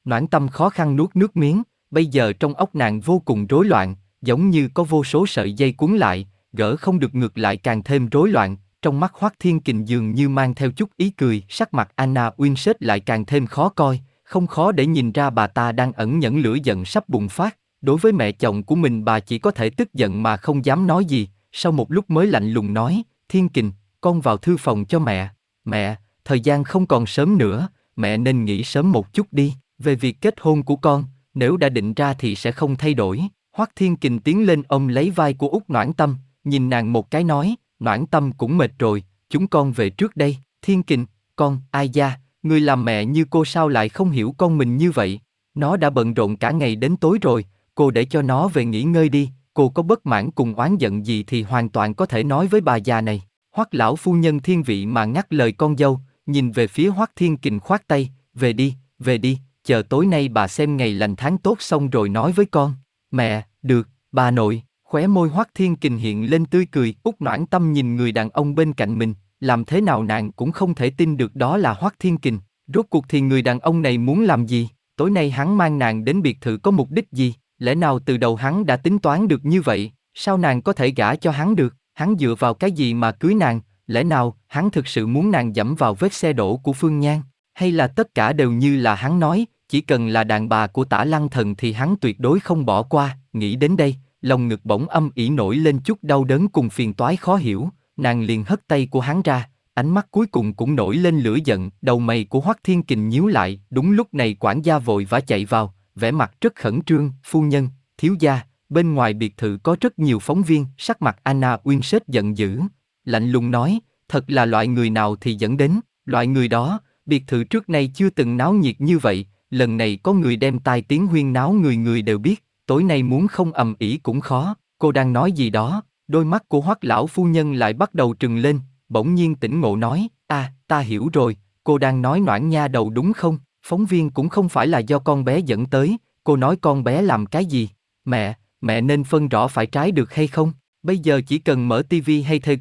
Speaker 1: Noãn Tâm khó khăn nuốt nước miếng, bây giờ trong óc nàng vô cùng rối loạn, giống như có vô số sợi dây cuốn lại, gỡ không được ngược lại càng thêm rối loạn, trong mắt hoác Thiên Kình dường như mang theo chút ý cười, sắc mặt Anna Winsett lại càng thêm khó coi, không khó để nhìn ra bà ta đang ẩn nhẫn lửa giận sắp bùng phát, đối với mẹ chồng của mình bà chỉ có thể tức giận mà không dám nói gì, sau một lúc mới lạnh lùng nói, Thiên Kình, con vào thư phòng cho mẹ. Mẹ, thời gian không còn sớm nữa, mẹ nên nghĩ sớm một chút đi, về việc kết hôn của con, nếu đã định ra thì sẽ không thay đổi. Hoắc Thiên Kình tiến lên ôm lấy vai của Úc Noãn Tâm, nhìn nàng một cái nói, Noãn Tâm cũng mệt rồi, chúng con về trước đây. Thiên Kình, con, ai gia, người làm mẹ như cô sao lại không hiểu con mình như vậy? Nó đã bận rộn cả ngày đến tối rồi, cô để cho nó về nghỉ ngơi đi, cô có bất mãn cùng oán giận gì thì hoàn toàn có thể nói với bà già này. Hoắc lão phu nhân thiên vị mà ngắt lời con dâu, nhìn về phía Hoắc Thiên Kình khoát tay, về đi, về đi, chờ tối nay bà xem ngày lành tháng tốt xong rồi nói với con. Mẹ, được, bà nội, khóe môi Hoắc Thiên Kình hiện lên tươi cười, út noãn tâm nhìn người đàn ông bên cạnh mình, làm thế nào nàng cũng không thể tin được đó là Hoắc Thiên Kình. Rốt cuộc thì người đàn ông này muốn làm gì? Tối nay hắn mang nàng đến biệt thự có mục đích gì? Lẽ nào từ đầu hắn đã tính toán được như vậy, sao nàng có thể gả cho hắn được, hắn dựa vào cái gì mà cưới nàng, lẽ nào hắn thực sự muốn nàng dẫm vào vết xe đổ của Phương Nhan, hay là tất cả đều như là hắn nói, chỉ cần là đàn bà của tả lăng thần thì hắn tuyệt đối không bỏ qua, nghĩ đến đây, lòng ngực bỗng âm ỉ nổi lên chút đau đớn cùng phiền toái khó hiểu, nàng liền hất tay của hắn ra, ánh mắt cuối cùng cũng nổi lên lửa giận, đầu mày của Hoắc Thiên Kình nhíu lại, đúng lúc này quản gia vội vã chạy vào, vẻ mặt rất khẩn trương, phu nhân, thiếu gia, bên ngoài biệt thự có rất nhiều phóng viên, sắc mặt Anna Winsett giận dữ, lạnh lùng nói, thật là loại người nào thì dẫn đến, loại người đó, biệt thự trước nay chưa từng náo nhiệt như vậy, lần này có người đem tai tiếng huyên náo người người đều biết, tối nay muốn không ầm ĩ cũng khó, cô đang nói gì đó, đôi mắt của hoắc lão phu nhân lại bắt đầu trừng lên, bỗng nhiên tỉnh ngộ nói, a, à, ta hiểu rồi, cô đang nói noãn nha đầu đúng không? Phóng viên cũng không phải là do con bé dẫn tới, cô nói con bé làm cái gì? Mẹ, mẹ nên phân rõ phải trái được hay không? Bây giờ chỉ cần mở TV hay thê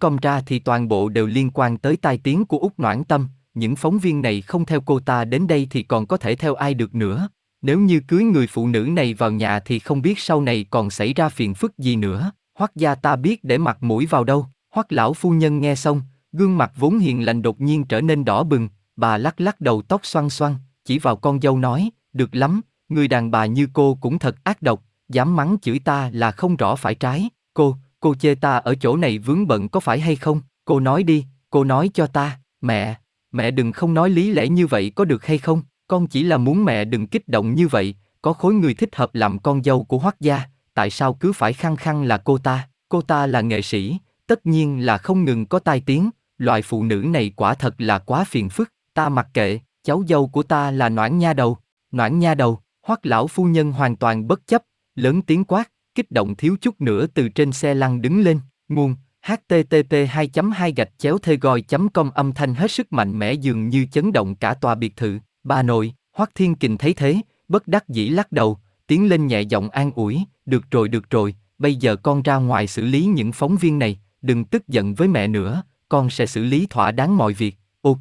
Speaker 1: com ra thì toàn bộ đều liên quan tới tai tiếng của Úc Noãn Tâm, những phóng viên này không theo cô ta đến đây thì còn có thể theo ai được nữa. Nếu như cưới người phụ nữ này vào nhà thì không biết sau này còn xảy ra phiền phức gì nữa. Hoắc gia ta biết để mặt mũi vào đâu. Hoắc lão phu nhân nghe xong, gương mặt vốn hiền lành đột nhiên trở nên đỏ bừng, bà lắc lắc đầu tóc xoăn xoăn, chỉ vào con dâu nói, được lắm, người đàn bà như cô cũng thật ác độc, dám mắng chửi ta là không rõ phải trái. Cô, cô chê ta ở chỗ này vướng bận có phải hay không? Cô nói đi, cô nói cho ta, mẹ, mẹ đừng không nói lý lẽ như vậy có được hay không? Con chỉ là muốn mẹ đừng kích động như vậy, có khối người thích hợp làm con dâu của Hoắc gia, tại sao cứ phải khăng khăng là cô ta? Cô ta là nghệ sĩ, tất nhiên là không ngừng có tai tiếng, loại phụ nữ này quả thật là quá phiền phức, ta mặc kệ, cháu dâu của ta là Noãn Nha đầu, Noãn Nha đầu, Hoắc lão phu nhân hoàn toàn bất chấp, lớn tiếng quát, kích động thiếu chút nữa từ trên xe lăn đứng lên, nguồn http 2 2 gạch chéo thê gòi com âm thanh hết sức mạnh mẽ dường như chấn động cả tòa biệt thự. Bà nội hoắc thiên kình thấy thế bất đắc dĩ lắc đầu tiến lên nhẹ giọng an ủi được rồi được rồi bây giờ con ra ngoài xử lý những phóng viên này đừng tức giận với mẹ nữa con sẽ xử lý thỏa đáng mọi việc. Ok.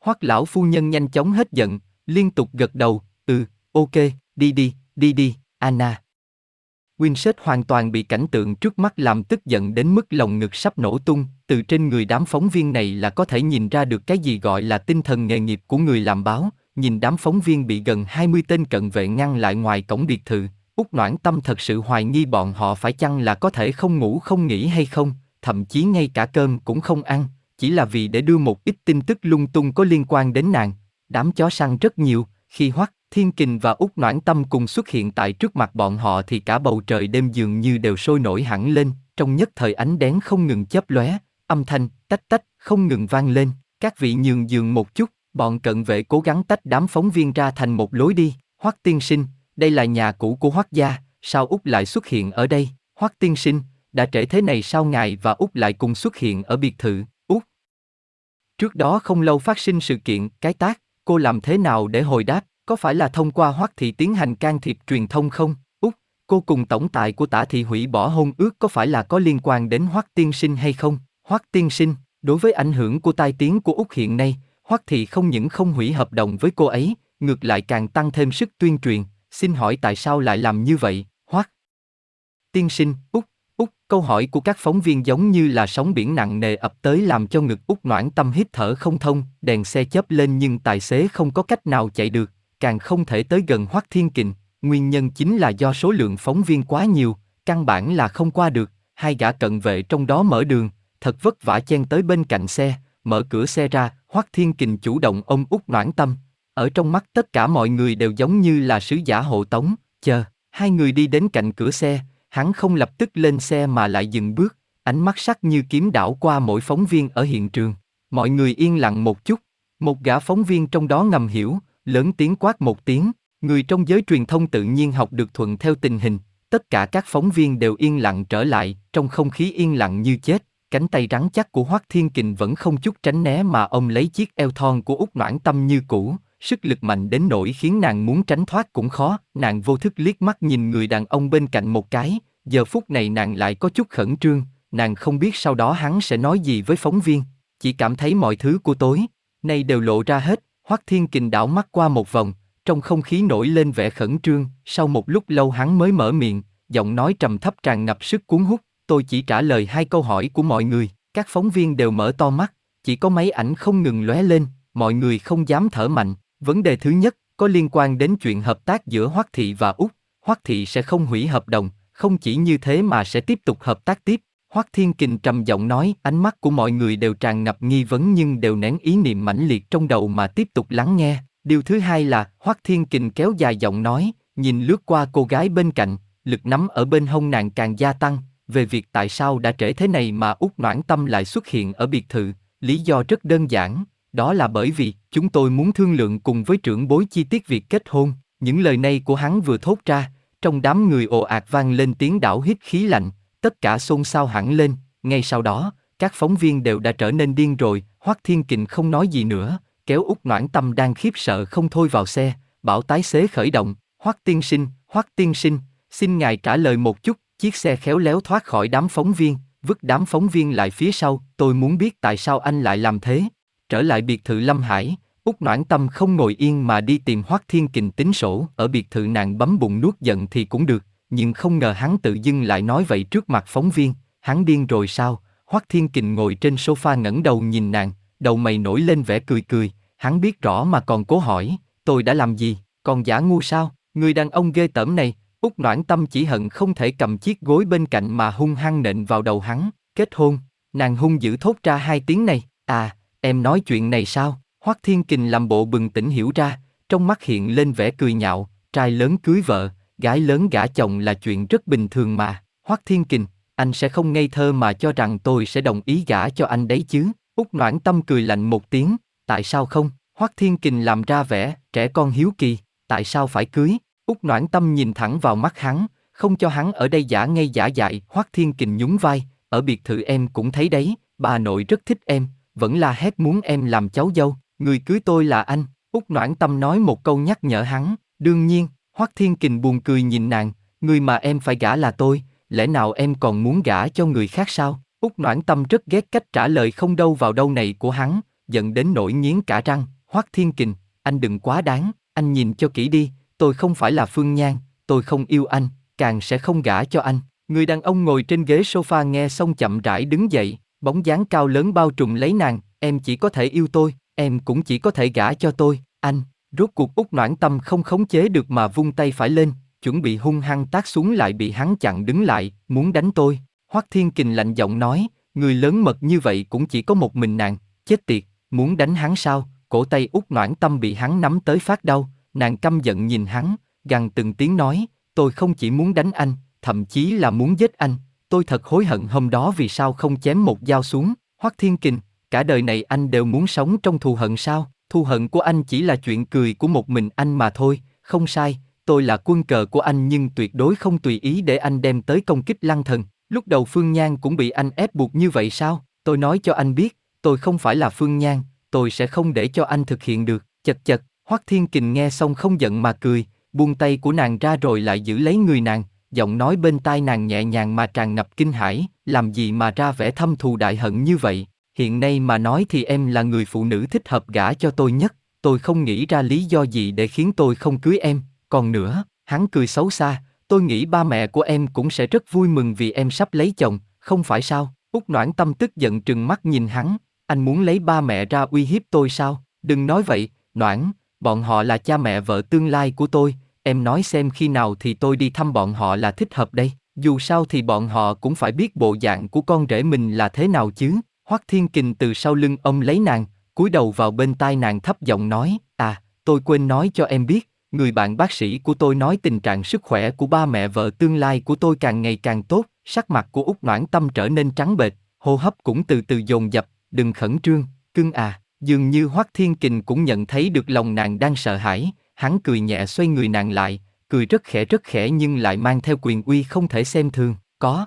Speaker 1: Hoắc lão phu nhân nhanh chóng hết giận liên tục gật đầu ừ ok đi đi đi đi anna. Winsett hoàn toàn bị cảnh tượng trước mắt làm tức giận đến mức lòng ngực sắp nổ tung, từ trên người đám phóng viên này là có thể nhìn ra được cái gì gọi là tinh thần nghề nghiệp của người làm báo, nhìn đám phóng viên bị gần 20 tên cận vệ ngăn lại ngoài cổng biệt thự, Úc Noãn Tâm thật sự hoài nghi bọn họ phải chăng là có thể không ngủ không nghỉ hay không, thậm chí ngay cả cơm cũng không ăn, chỉ là vì để đưa một ít tin tức lung tung có liên quan đến nàng. Đám chó săn rất nhiều, khi hoắc Thiên Kình và Úc Noãn Tâm cùng xuất hiện tại trước mặt bọn họ thì cả bầu trời đêm dường như đều sôi nổi hẳn lên, trong nhất thời ánh đèn không ngừng chớp lóe, âm thanh tách tách không ngừng vang lên, các vị nhường giường một chút, bọn cận vệ cố gắng tách đám phóng viên ra thành một lối đi, Hoắc tiên sinh, đây là nhà cũ của Hoắc gia, sao Úc lại xuất hiện ở đây? Hoắc tiên sinh, đã trễ thế này sao ngài và Úc lại cùng xuất hiện ở biệt thự, Úc? Trước đó không lâu phát sinh sự kiện, cái tác, cô làm thế nào để hồi đáp? Có phải là thông qua Hoắc thị tiến hành can thiệp truyền thông không? Úc, cô cùng tổng tài của Tả thị hủy bỏ hôn ước có phải là có liên quan đến Hoắc tiên sinh hay không? Hoắc tiên sinh, đối với ảnh hưởng của tai tiếng của Úc hiện nay, Hoắc thị không những không hủy hợp đồng với cô ấy, ngược lại càng tăng thêm sức tuyên truyền. Xin hỏi tại sao lại làm như vậy? Hoắc tiên sinh, Úc, Úc, câu hỏi của các phóng viên giống như là sóng biển nặng nề ập tới làm cho ngực Úc noãn tâm hít thở không thông, đèn xe chớp lên nhưng tài xế không có cách nào chạy được, càng không thể tới gần Hoắc Thiên Kình, nguyên nhân chính là do số lượng phóng viên quá nhiều, căn bản là không qua được, hai gã cận vệ trong đó mở đường, thật vất vả chen tới bên cạnh xe, mở cửa xe ra, Hoắc Thiên Kình chủ động ôm út noãn tâm. Ở trong mắt tất cả mọi người đều giống như là sứ giả hộ tống, chờ, hai người đi đến cạnh cửa xe, hắn không lập tức lên xe mà lại dừng bước, ánh mắt sắc như kiếm đảo qua mỗi phóng viên ở hiện trường. Mọi người yên lặng một chút, một gã phóng viên trong đó ngầm hiểu, lớn tiếng quát một tiếng, người trong giới truyền thông tự nhiên học được thuận theo tình hình, tất cả các phóng viên đều yên lặng trở lại, trong không khí yên lặng như chết, cánh tay rắn chắc của Hoắc Thiên Kình vẫn không chút tránh né mà ông lấy chiếc eo thon của Úc Noãn Tâm như cũ, sức lực mạnh đến nỗi khiến nàng muốn tránh thoát cũng khó, nàng vô thức liếc mắt nhìn người đàn ông bên cạnh một cái, giờ phút này nàng lại có chút khẩn trương, nàng không biết sau đó hắn sẽ nói gì với phóng viên, chỉ cảm thấy mọi thứ của tối, nay đều lộ ra hết, Hoắc Thiên Kình đảo mắt qua một vòng, trong không khí nổi lên vẻ khẩn trương, sau một lúc lâu hắn mới mở miệng, giọng nói trầm thấp tràn ngập sức cuốn hút, tôi chỉ trả lời hai câu hỏi của mọi người, các phóng viên đều mở to mắt, chỉ có máy ảnh không ngừng lóe lên, mọi người không dám thở mạnh. Vấn đề thứ nhất có liên quan đến chuyện hợp tác giữa Hoắc Thị và Úc, Hoắc Thị sẽ không hủy hợp đồng, không chỉ như thế mà sẽ tiếp tục hợp tác tiếp. Hoắc Thiên Kình trầm giọng nói, ánh mắt của mọi người đều tràn ngập nghi vấn nhưng đều nén ý niệm mãnh liệt trong đầu mà tiếp tục lắng nghe. Điều thứ hai là, Hoắc Thiên Kình kéo dài giọng nói, nhìn lướt qua cô gái bên cạnh, lực nắm ở bên hông nàng càng gia tăng, về việc tại sao đã trễ thế này mà Út Noãn Tâm lại xuất hiện ở biệt thự, lý do rất đơn giản, đó là bởi vì chúng tôi muốn thương lượng cùng với trưởng bối chi tiết việc kết hôn. Những lời này của hắn vừa thốt ra, trong đám người ồ ạt vang lên tiếng đảo hít khí lạnh, tất cả xôn xao hẳn lên, ngay sau đó, các phóng viên đều đã trở nên điên rồi, Hoắc Thiên Kình không nói gì nữa, kéo út noãn tâm đang khiếp sợ không thôi vào xe, bảo tái xế khởi động, Hoắc tiên sinh, Hoắc tiên sinh, xin ngài trả lời một chút, chiếc xe khéo léo thoát khỏi đám phóng viên, vứt đám phóng viên lại phía sau, tôi muốn biết tại sao anh lại làm thế. Trở lại biệt thự Lâm Hải, Úc Noãn Tâm không ngồi yên mà đi tìm Hoắc Thiên Kình tính sổ, ở biệt thự nàng bấm bụng nuốt giận thì cũng được, nhưng không ngờ hắn tự dưng lại nói vậy trước mặt phóng viên, hắn điên rồi sao? Hoắc Thiên Kình ngồi trên sofa ngẩng đầu nhìn nàng, đầu mày nổi lên vẻ cười cười, hắn biết rõ mà còn cố hỏi, tôi đã làm gì, còn giả ngu sao? Người đàn ông ghê tởm này, Úc Noãn Tâm chỉ hận không thể cầm chiếc gối bên cạnh mà hung hăng nện vào đầu hắn, kết hôn, nàng hung dữ thốt ra hai tiếng này, à, em nói chuyện này sao? Hoắc Thiên Kình làm bộ bừng tỉnh hiểu ra, trong mắt hiện lên vẻ cười nhạo, trai lớn cưới vợ, gái lớn gả chồng là chuyện rất bình thường mà. Hoắc Thiên Kình, anh sẽ không ngây thơ mà cho rằng tôi sẽ đồng ý gả cho anh đấy chứ. Úc Noãn Tâm cười lạnh một tiếng, tại sao không? Hoắc Thiên Kình làm ra vẻ, trẻ con hiếu kỳ, tại sao phải cưới? Úc Noãn Tâm nhìn thẳng vào mắt hắn, không cho hắn ở đây giả ngây giả dại. Hoắc Thiên Kình nhún vai, ở biệt thự em cũng thấy đấy, bà nội rất thích em, vẫn la hét muốn em làm cháu dâu. Người cưới tôi là anh, Úc Noãn Tâm nói một câu nhắc nhở hắn, đương nhiên, Hoắc Thiên Kình buồn cười nhìn nàng, người mà em phải gả là tôi, lẽ nào em còn muốn gả cho người khác sao? Úc Noãn Tâm rất ghét cách trả lời không đâu vào đâu này của hắn, giận đến nỗi nghiến cả răng, Hoắc Thiên Kình, anh đừng quá đáng, anh nhìn cho kỹ đi, tôi không phải là Phương Nhan, tôi không yêu anh, càng sẽ không gả cho anh. Người đàn ông ngồi trên ghế sofa nghe xong chậm rãi đứng dậy, bóng dáng cao lớn bao trùm lấy nàng, em chỉ có thể yêu tôi, em cũng chỉ có thể gả cho tôi, anh. Rốt cuộc úc noãn tâm không khống chế được mà vung tay phải lên, chuẩn bị hung hăng tác xuống lại bị hắn chặn đứng lại, muốn đánh tôi. Hoắc Thiên Kình lạnh giọng nói, người lớn mật như vậy cũng chỉ có một mình nàng, chết tiệt, muốn đánh hắn sao? Cổ tay út noãn tâm bị hắn nắm tới phát đau, nàng căm giận nhìn hắn, gằn từng tiếng nói, tôi không chỉ muốn đánh anh, thậm chí là muốn giết anh, tôi thật hối hận hôm đó vì sao không chém một dao xuống. Hoắc Thiên Kình, cả đời này anh đều muốn sống trong thù hận sao? Thu hận của anh chỉ là chuyện cười của một mình anh mà thôi, không sai, tôi là quân cờ của anh nhưng tuyệt đối không tùy ý để anh đem tới công kích lăng thần. Lúc đầu Phương Nhan cũng bị anh ép buộc như vậy sao? Tôi nói cho anh biết, tôi không phải là Phương Nhan, tôi sẽ không để cho anh thực hiện được. Chật chật, Hoắc Thiên Kình nghe xong không giận mà cười, buông tay của nàng ra rồi lại giữ lấy người nàng, giọng nói bên tai nàng nhẹ nhàng mà tràn ngập kinh hãi, làm gì mà ra vẻ thâm thù đại hận như vậy? Hiện nay mà nói thì em là người phụ nữ thích hợp gả cho tôi nhất, tôi không nghĩ ra lý do gì để khiến tôi không cưới em, còn nữa, hắn cười xấu xa, tôi nghĩ ba mẹ của em cũng sẽ rất vui mừng vì em sắp lấy chồng, không phải sao? Úc Noãn Tâm tức giận trừng mắt nhìn hắn, anh muốn lấy ba mẹ ra uy hiếp tôi sao? Đừng nói vậy, Noãn, bọn họ là cha mẹ vợ tương lai của tôi, em nói xem khi nào thì tôi đi thăm bọn họ là thích hợp đây. Dù sao thì bọn họ cũng phải biết bộ dạng của con rể mình là thế nào chứ. Hoắc Thiên Kình từ sau lưng ông lấy nàng, cúi đầu vào bên tai nàng thấp giọng nói, à, tôi quên nói cho em biết, người bạn bác sĩ của tôi nói tình trạng sức khỏe của ba mẹ vợ tương lai của tôi càng ngày càng tốt, sắc mặt của Úc Noãn Tâm trở nên trắng bệch, hô hấp cũng từ từ dồn dập, đừng khẩn trương, cưng à, dường như Hoắc Thiên Kình cũng nhận thấy được lòng nàng đang sợ hãi, hắn cười nhẹ xoay người nàng lại, cười rất khẽ rất khẽ nhưng lại mang theo quyền uy không thể xem thường, có.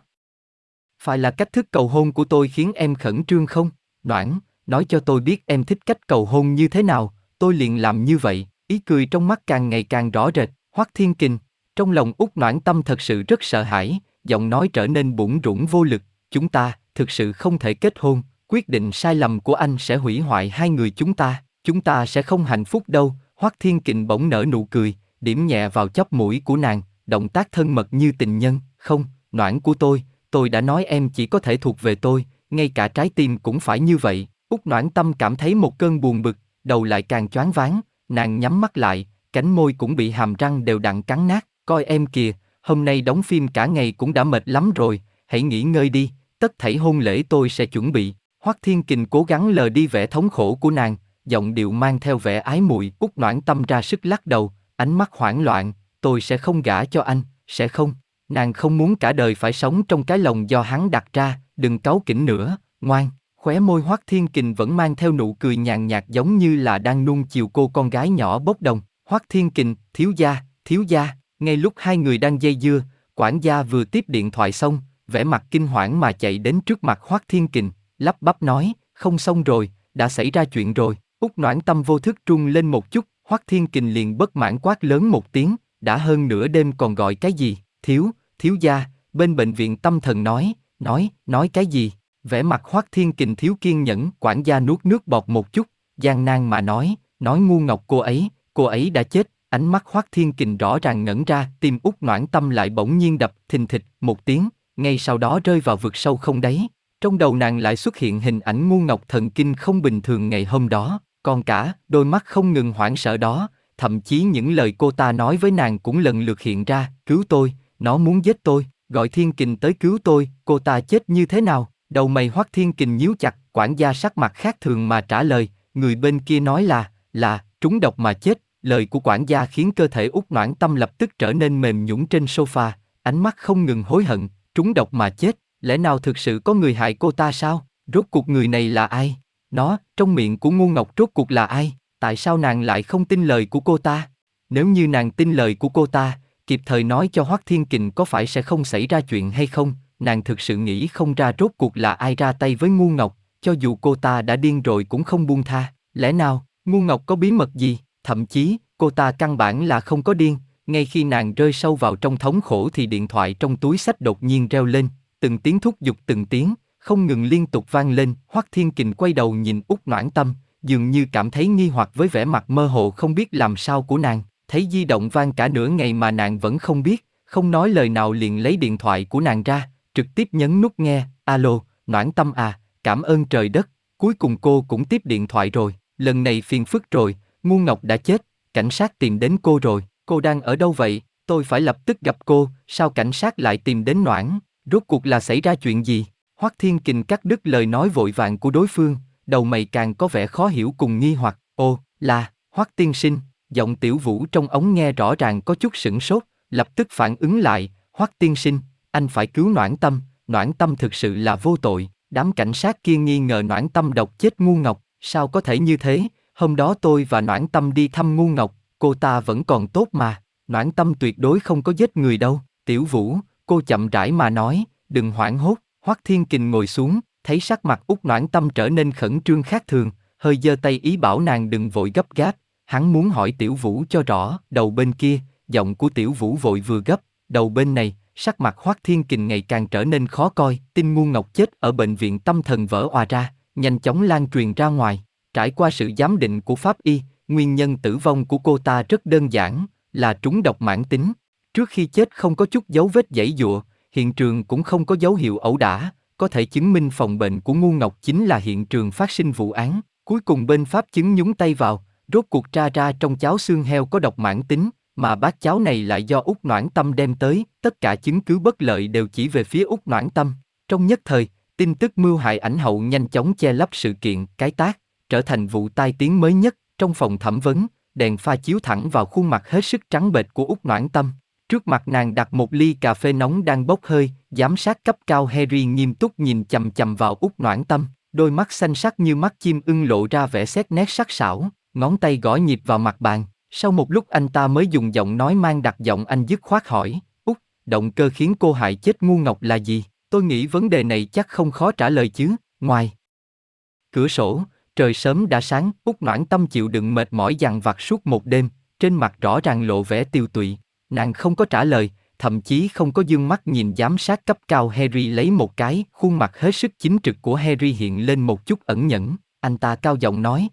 Speaker 1: Phải là cách thức cầu hôn của tôi khiến em khẩn trương không? Đoạn nói cho tôi biết em thích cách cầu hôn như thế nào, tôi liền làm như vậy, ý cười trong mắt càng ngày càng rõ rệt, Hoắc Thiên Kình, trong lòng út noãn tâm thật sự rất sợ hãi, giọng nói trở nên bủn rủn vô lực, chúng ta, thực sự không thể kết hôn, quyết định sai lầm của anh sẽ hủy hoại hai người chúng ta, chúng ta sẽ không hạnh phúc đâu, Hoắc Thiên Kình bỗng nở nụ cười, điểm nhẹ vào chóp mũi của nàng, động tác thân mật như tình nhân, không, noãn của tôi, tôi đã nói em chỉ có thể thuộc về tôi, ngay cả trái tim cũng phải như vậy. Úc Noãn Tâm cảm thấy một cơn buồn bực, đầu lại càng choáng váng, nàng nhắm mắt lại, cánh môi cũng bị hàm răng đều đặn cắn nát, coi em kìa, hôm nay đóng phim cả ngày cũng đã mệt lắm rồi, hãy nghỉ ngơi đi, tất thảy hôn lễ tôi sẽ chuẩn bị. Hoắc Thiên Kình cố gắng lờ đi vẻ thống khổ của nàng, giọng điệu mang theo vẻ ái muội. Úc Noãn Tâm ra sức lắc đầu, ánh mắt hoảng loạn, tôi sẽ không gả cho anh, sẽ không nàng không muốn cả đời phải sống trong cái lồng do hắn đặt ra, đừng cáu kỉnh nữa, ngoan. Khóe môi Hoắc Thiên Kình vẫn mang theo nụ cười nhàn nhạt giống như là đang nuông chiều cô con gái nhỏ bốc đồng. Hoắc Thiên Kình, thiếu gia, thiếu gia, ngay lúc hai người đang dây dưa, quản gia vừa tiếp điện thoại xong, vẻ mặt kinh hoảng mà chạy đến trước mặt Hoắc Thiên Kình, lắp bắp nói, không xong rồi, đã xảy ra chuyện rồi. Úc noãn tâm vô thức trung lên một chút, Hoắc Thiên Kình liền bất mãn quát lớn một tiếng, đã hơn nửa đêm còn gọi cái gì, thiếu, thiếu gia, bên bệnh viện tâm thần nói, nói, nói cái gì, vẻ mặt Hoắc Thiên Kình thiếu kiên nhẫn, quản gia nuốt nước bọt một chút, gian nan mà nói, nói ngu ngọc cô ấy, cô ấy đã chết, ánh mắt Hoắc Thiên Kình rõ ràng ngẩn ra, tim út noãn tâm lại bỗng nhiên đập thình thịch một tiếng, ngay sau đó rơi vào vực sâu không đáy. Trong đầu nàng lại xuất hiện hình ảnh ngu ngọc thần kinh không bình thường ngày hôm đó, còn cả đôi mắt không ngừng hoảng sợ đó, thậm chí những lời cô ta nói với nàng cũng lần lượt hiện ra, cứu tôi, nó muốn giết tôi, gọi Thiên Kình tới cứu tôi, cô ta chết như thế nào? Đầu mày Hoắc Thiên Kình nhíu chặt, quản gia sắc mặt khác thường mà trả lời, người bên kia nói là, là, trúng độc mà chết, lời của quản gia khiến cơ thể út noãn tâm lập tức trở nên mềm nhũn trên sofa, ánh mắt không ngừng hối hận, trúng độc mà chết, lẽ nào thực sự có người hại cô ta sao? Rốt cuộc người này là ai? Nó, trong miệng của ngu ngọc rốt cuộc là ai? Tại sao nàng lại không tin lời của cô ta? Nếu như nàng tin lời của cô ta, kịp thời nói cho Hoắc Thiên Kình có phải sẽ không xảy ra chuyện hay không, nàng thực sự nghĩ không ra rốt cuộc là ai ra tay với ngu ngọc, cho dù cô ta đã điên rồi cũng không buông tha, lẽ nào, ngu ngọc có bí mật gì, thậm chí, cô ta căn bản là không có điên, ngay khi nàng rơi sâu vào trong thống khổ thì điện thoại trong túi sách đột nhiên reo lên, từng tiếng thúc giục từng tiếng, không ngừng liên tục vang lên, Hoắc Thiên Kình quay đầu nhìn Úc Noãn Tâm, dường như cảm thấy nghi hoặc với vẻ mặt mơ hồ không biết làm sao của nàng, thấy di động vang cả nửa ngày mà nàng vẫn không biết, không nói lời nào liền lấy điện thoại của nàng ra, trực tiếp nhấn nút nghe, alo, Noãn Tâm à, cảm ơn trời đất, cuối cùng cô cũng tiếp điện thoại rồi, lần này phiền phức rồi, Ngu Ngọc đã chết, cảnh sát tìm đến cô rồi, cô đang ở đâu vậy, tôi phải lập tức gặp cô, sao cảnh sát lại tìm đến Noãn, rốt cuộc là xảy ra chuyện gì? Hoắc Thiên Kình cắt đứt lời nói vội vàng của đối phương, đầu mày càng có vẻ khó hiểu cùng nghi hoặc, ô, là, Hoắc Tiên Sinh, giọng tiểu vũ trong ống nghe rõ ràng có chút sửng sốt, lập tức phản ứng lại, Hoắc Tiên Sinh, anh phải cứu Noãn Tâm, Noãn Tâm thực sự là vô tội, đám cảnh sát kia nghi ngờ Noãn Tâm độc chết ngu ngọc, sao có thể như thế, hôm đó tôi và Noãn Tâm đi thăm ngu ngọc, cô ta vẫn còn tốt mà, Noãn Tâm tuyệt đối không có giết người đâu, tiểu vũ, cô chậm rãi mà nói, đừng hoảng hốt, Hoắc Thiên Kình ngồi xuống, thấy sắc mặt út noãn tâm trở nên khẩn trương khác thường, hơi giơ tay ý bảo nàng đừng vội gấp gáp, hắn muốn hỏi Tiểu Vũ cho rõ, đầu bên kia, giọng của Tiểu Vũ vội vừa gấp, đầu bên này, sắc mặt Hoắc Thiên Kình ngày càng trở nên khó coi, tin ngu ngọc chết ở bệnh viện tâm thần vỡ òa ra, nhanh chóng lan truyền ra ngoài. Trải qua sự giám định của pháp y, nguyên nhân tử vong của cô ta rất đơn giản, là trúng độc mãn tính. Trước khi chết không có chút dấu vết dãy dụa, hiện trường cũng không có dấu hiệu ẩu đả, có thể chứng minh phòng bệnh của Ngu Ngọc chính là hiện trường phát sinh vụ án. Cuối cùng bên pháp chứng nhúng tay vào, rốt cuộc tra ra trong cháo xương heo có độc mãn tính, mà bát cháo này lại do út noãn tâm đem tới, tất cả chứng cứ bất lợi đều chỉ về phía út noãn tâm. Trong nhất thời, tin tức mưu hại ảnh hậu nhanh chóng che lấp sự kiện, cái tác, trở thành vụ tai tiếng mới nhất trong phòng thẩm vấn, đèn pha chiếu thẳng vào khuôn mặt hết sức trắng bệch của út noãn tâm. Trước mặt nàng đặt một ly cà phê nóng đang bốc hơi, giám sát cấp cao Harry nghiêm túc nhìn chầm chầm vào út noãn tâm, đôi mắt xanh sắc như mắt chim ưng lộ ra vẻ xét nét sắc sảo, ngón tay gõ nhịp vào mặt bàn. Sau một lúc anh ta mới dùng giọng nói mang đặc giọng anh dứt khoát hỏi, út, động cơ khiến cô hại chết ngu ngọc là gì? Tôi nghĩ vấn đề này chắc không khó trả lời chứ, ngoài. Cửa sổ, trời sớm đã sáng, út noãn tâm chịu đựng mệt mỏi dằn vặt suốt một đêm, trên mặt rõ ràng lộ vẻ tiêu tụy, Nàng không có trả lời, thậm chí không có dương mắt nhìn giám sát cấp cao Harry lấy một cái, khuôn mặt hết sức chính trực của Harry hiện lên một chút ẩn nhẫn, anh ta cao giọng nói,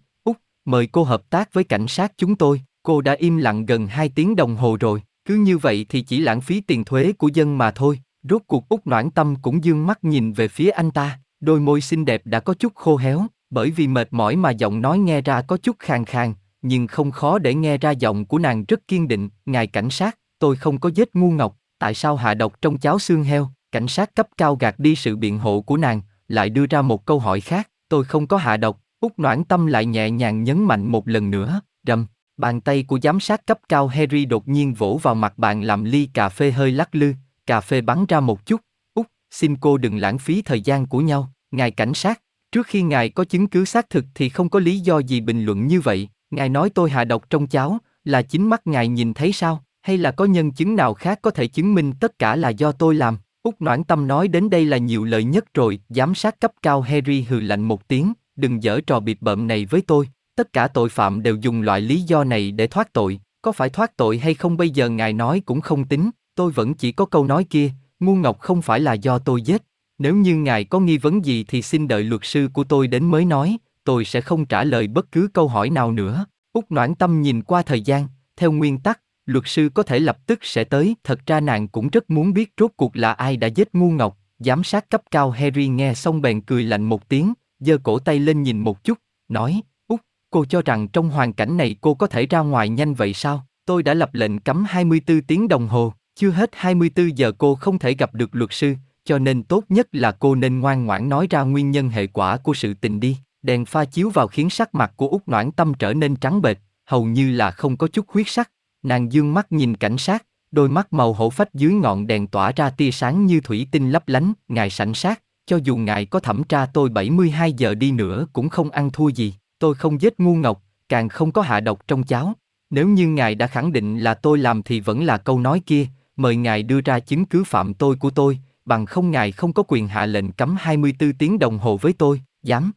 Speaker 1: mời cô hợp tác với cảnh sát chúng tôi, cô đã im lặng gần 2 tiếng đồng hồ rồi, cứ như vậy thì chỉ lãng phí tiền thuế của dân mà thôi, rốt cuộc Út noãn tâm cũng dương mắt nhìn về phía anh ta, đôi môi xinh đẹp đã có chút khô héo, bởi vì mệt mỏi mà giọng nói nghe ra có chút khàn khàn, nhưng không khó để nghe ra giọng của nàng rất kiên định, ngài cảnh sát, tôi không có giết ngu ngọc, tại sao hạ độc trong cháo xương heo? Cảnh sát cấp cao gạt đi sự biện hộ của nàng, lại đưa ra một câu hỏi khác, tôi không có hạ độc, út noãn tâm lại nhẹ nhàng nhấn mạnh một lần nữa, rầm, bàn tay của giám sát cấp cao Harry đột nhiên vỗ vào mặt bạn làm ly cà phê hơi lắc lư, cà phê bắn ra một chút, út, xin cô đừng lãng phí thời gian của nhau, ngài cảnh sát, trước khi ngài có chứng cứ xác thực thì không có lý do gì bình luận như vậy, ngài nói tôi hạ độc trong cháo, là chính mắt ngài nhìn thấy sao, hay là có nhân chứng nào khác có thể chứng minh tất cả là do tôi làm? Úc Noãn Tâm nói đến đây là nhiều lời nhất rồi, giám sát cấp cao Harry hừ lạnh một tiếng, đừng dở trò bịp bợm này với tôi, tất cả tội phạm đều dùng loại lý do này để thoát tội, có phải thoát tội hay không bây giờ ngài nói cũng không tính, tôi vẫn chỉ có câu nói kia, ngu ngọc không phải là do tôi giết. Nếu như ngài có nghi vấn gì thì xin đợi luật sư của tôi đến mới nói, tôi sẽ không trả lời bất cứ câu hỏi nào nữa. Úc Noãn Tâm nhìn qua thời gian, theo nguyên tắc, luật sư có thể lập tức sẽ tới, thật ra nàng cũng rất muốn biết rốt cuộc là ai đã giết ngu ngọc. Giám sát cấp cao Harry nghe xong bèn cười lạnh một tiếng, giơ cổ tay lên nhìn một chút, nói, Úc, cô cho rằng trong hoàn cảnh này cô có thể ra ngoài nhanh vậy sao? Tôi đã lập lệnh cấm 24 tiếng đồng hồ, chưa hết 24 giờ cô không thể gặp được luật sư, cho nên tốt nhất là cô nên ngoan ngoãn nói ra nguyên nhân hệ quả của sự tình đi. Đèn pha chiếu vào khiến sắc mặt của Úc Noãn Tâm trở nên trắng bệch, hầu như là không có chút huyết sắc. Nàng dương mắt nhìn cảnh sát, đôi mắt màu hổ phách dưới ngọn đèn tỏa ra tia sáng như thủy tinh lấp lánh, ngài sảnh sát, cho dù ngài có thẩm tra tôi 72 giờ đi nữa cũng không ăn thua gì, tôi không giết ngu ngọc, càng không có hạ độc trong cháo. Nếu như ngài đã khẳng định là tôi làm thì vẫn là câu nói kia, mời ngài đưa ra chứng cứ phạm tôi của tôi, bằng không ngài không có quyền hạ lệnh cấm 24 tiếng đồng hồ với tôi, dám.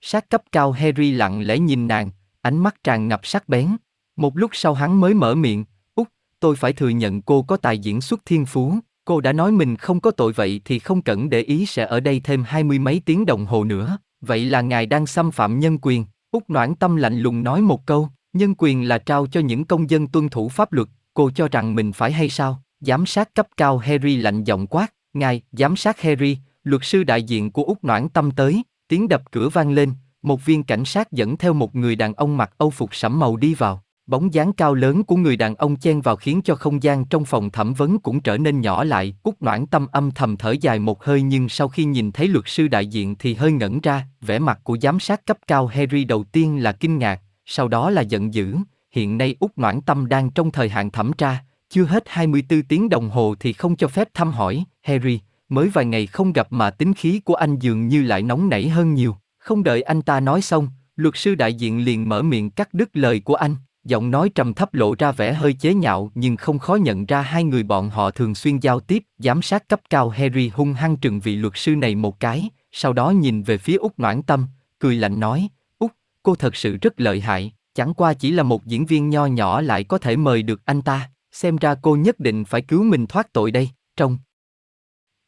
Speaker 1: Sát cấp cao Harry lặng lẽ nhìn nàng, ánh mắt tràn ngập sắc bén. Một lúc sau hắn mới mở miệng, Út, tôi phải thừa nhận cô có tài diễn xuất thiên phú, cô đã nói mình không có tội vậy thì không cần để ý sẽ ở đây thêm hai mươi mấy tiếng đồng hồ nữa, vậy là ngài đang xâm phạm nhân quyền. Út noãn tâm lạnh lùng nói một câu, nhân quyền là trao cho những công dân tuân thủ pháp luật, cô cho rằng mình phải hay sao? Giám sát cấp cao Harry lạnh giọng quát, ngài, giám sát Harry, luật sư đại diện của Úc Noãn Tâm tới, tiếng đập cửa vang lên, một viên cảnh sát dẫn theo một người đàn ông mặc âu phục sẫm màu đi vào. Bóng dáng cao lớn của người đàn ông chen vào khiến cho không gian trong phòng thẩm vấn cũng trở nên nhỏ lại. Cúc Noãn Tâm âm thầm thở dài một hơi nhưng sau khi nhìn thấy luật sư đại diện thì hơi ngẩn ra. Vẻ mặt của giám sát cấp cao Harry đầu tiên là kinh ngạc, sau đó là giận dữ. Hiện nay Úc Noãn Tâm đang trong thời hạn thẩm tra, chưa hết 24 tiếng đồng hồ thì không cho phép thăm hỏi. Harry, mới vài ngày không gặp mà tính khí của anh dường như lại nóng nảy hơn nhiều. Không đợi anh ta nói xong, luật sư đại diện liền mở miệng cắt đứt lời của anh, giọng nói trầm thấp lộ ra vẻ hơi chế nhạo nhưng không khó nhận ra hai người bọn họ thường xuyên giao tiếp. Giám sát cấp cao Harry hung hăng trừng vị luật sư này một cái, sau đó nhìn về phía Úc Noãn Tâm, cười lạnh nói, Úc, cô thật sự rất lợi hại, chẳng qua chỉ là một diễn viên nho nhỏ lại có thể mời được anh ta, xem ra cô nhất định phải cứu mình thoát tội đây, trong.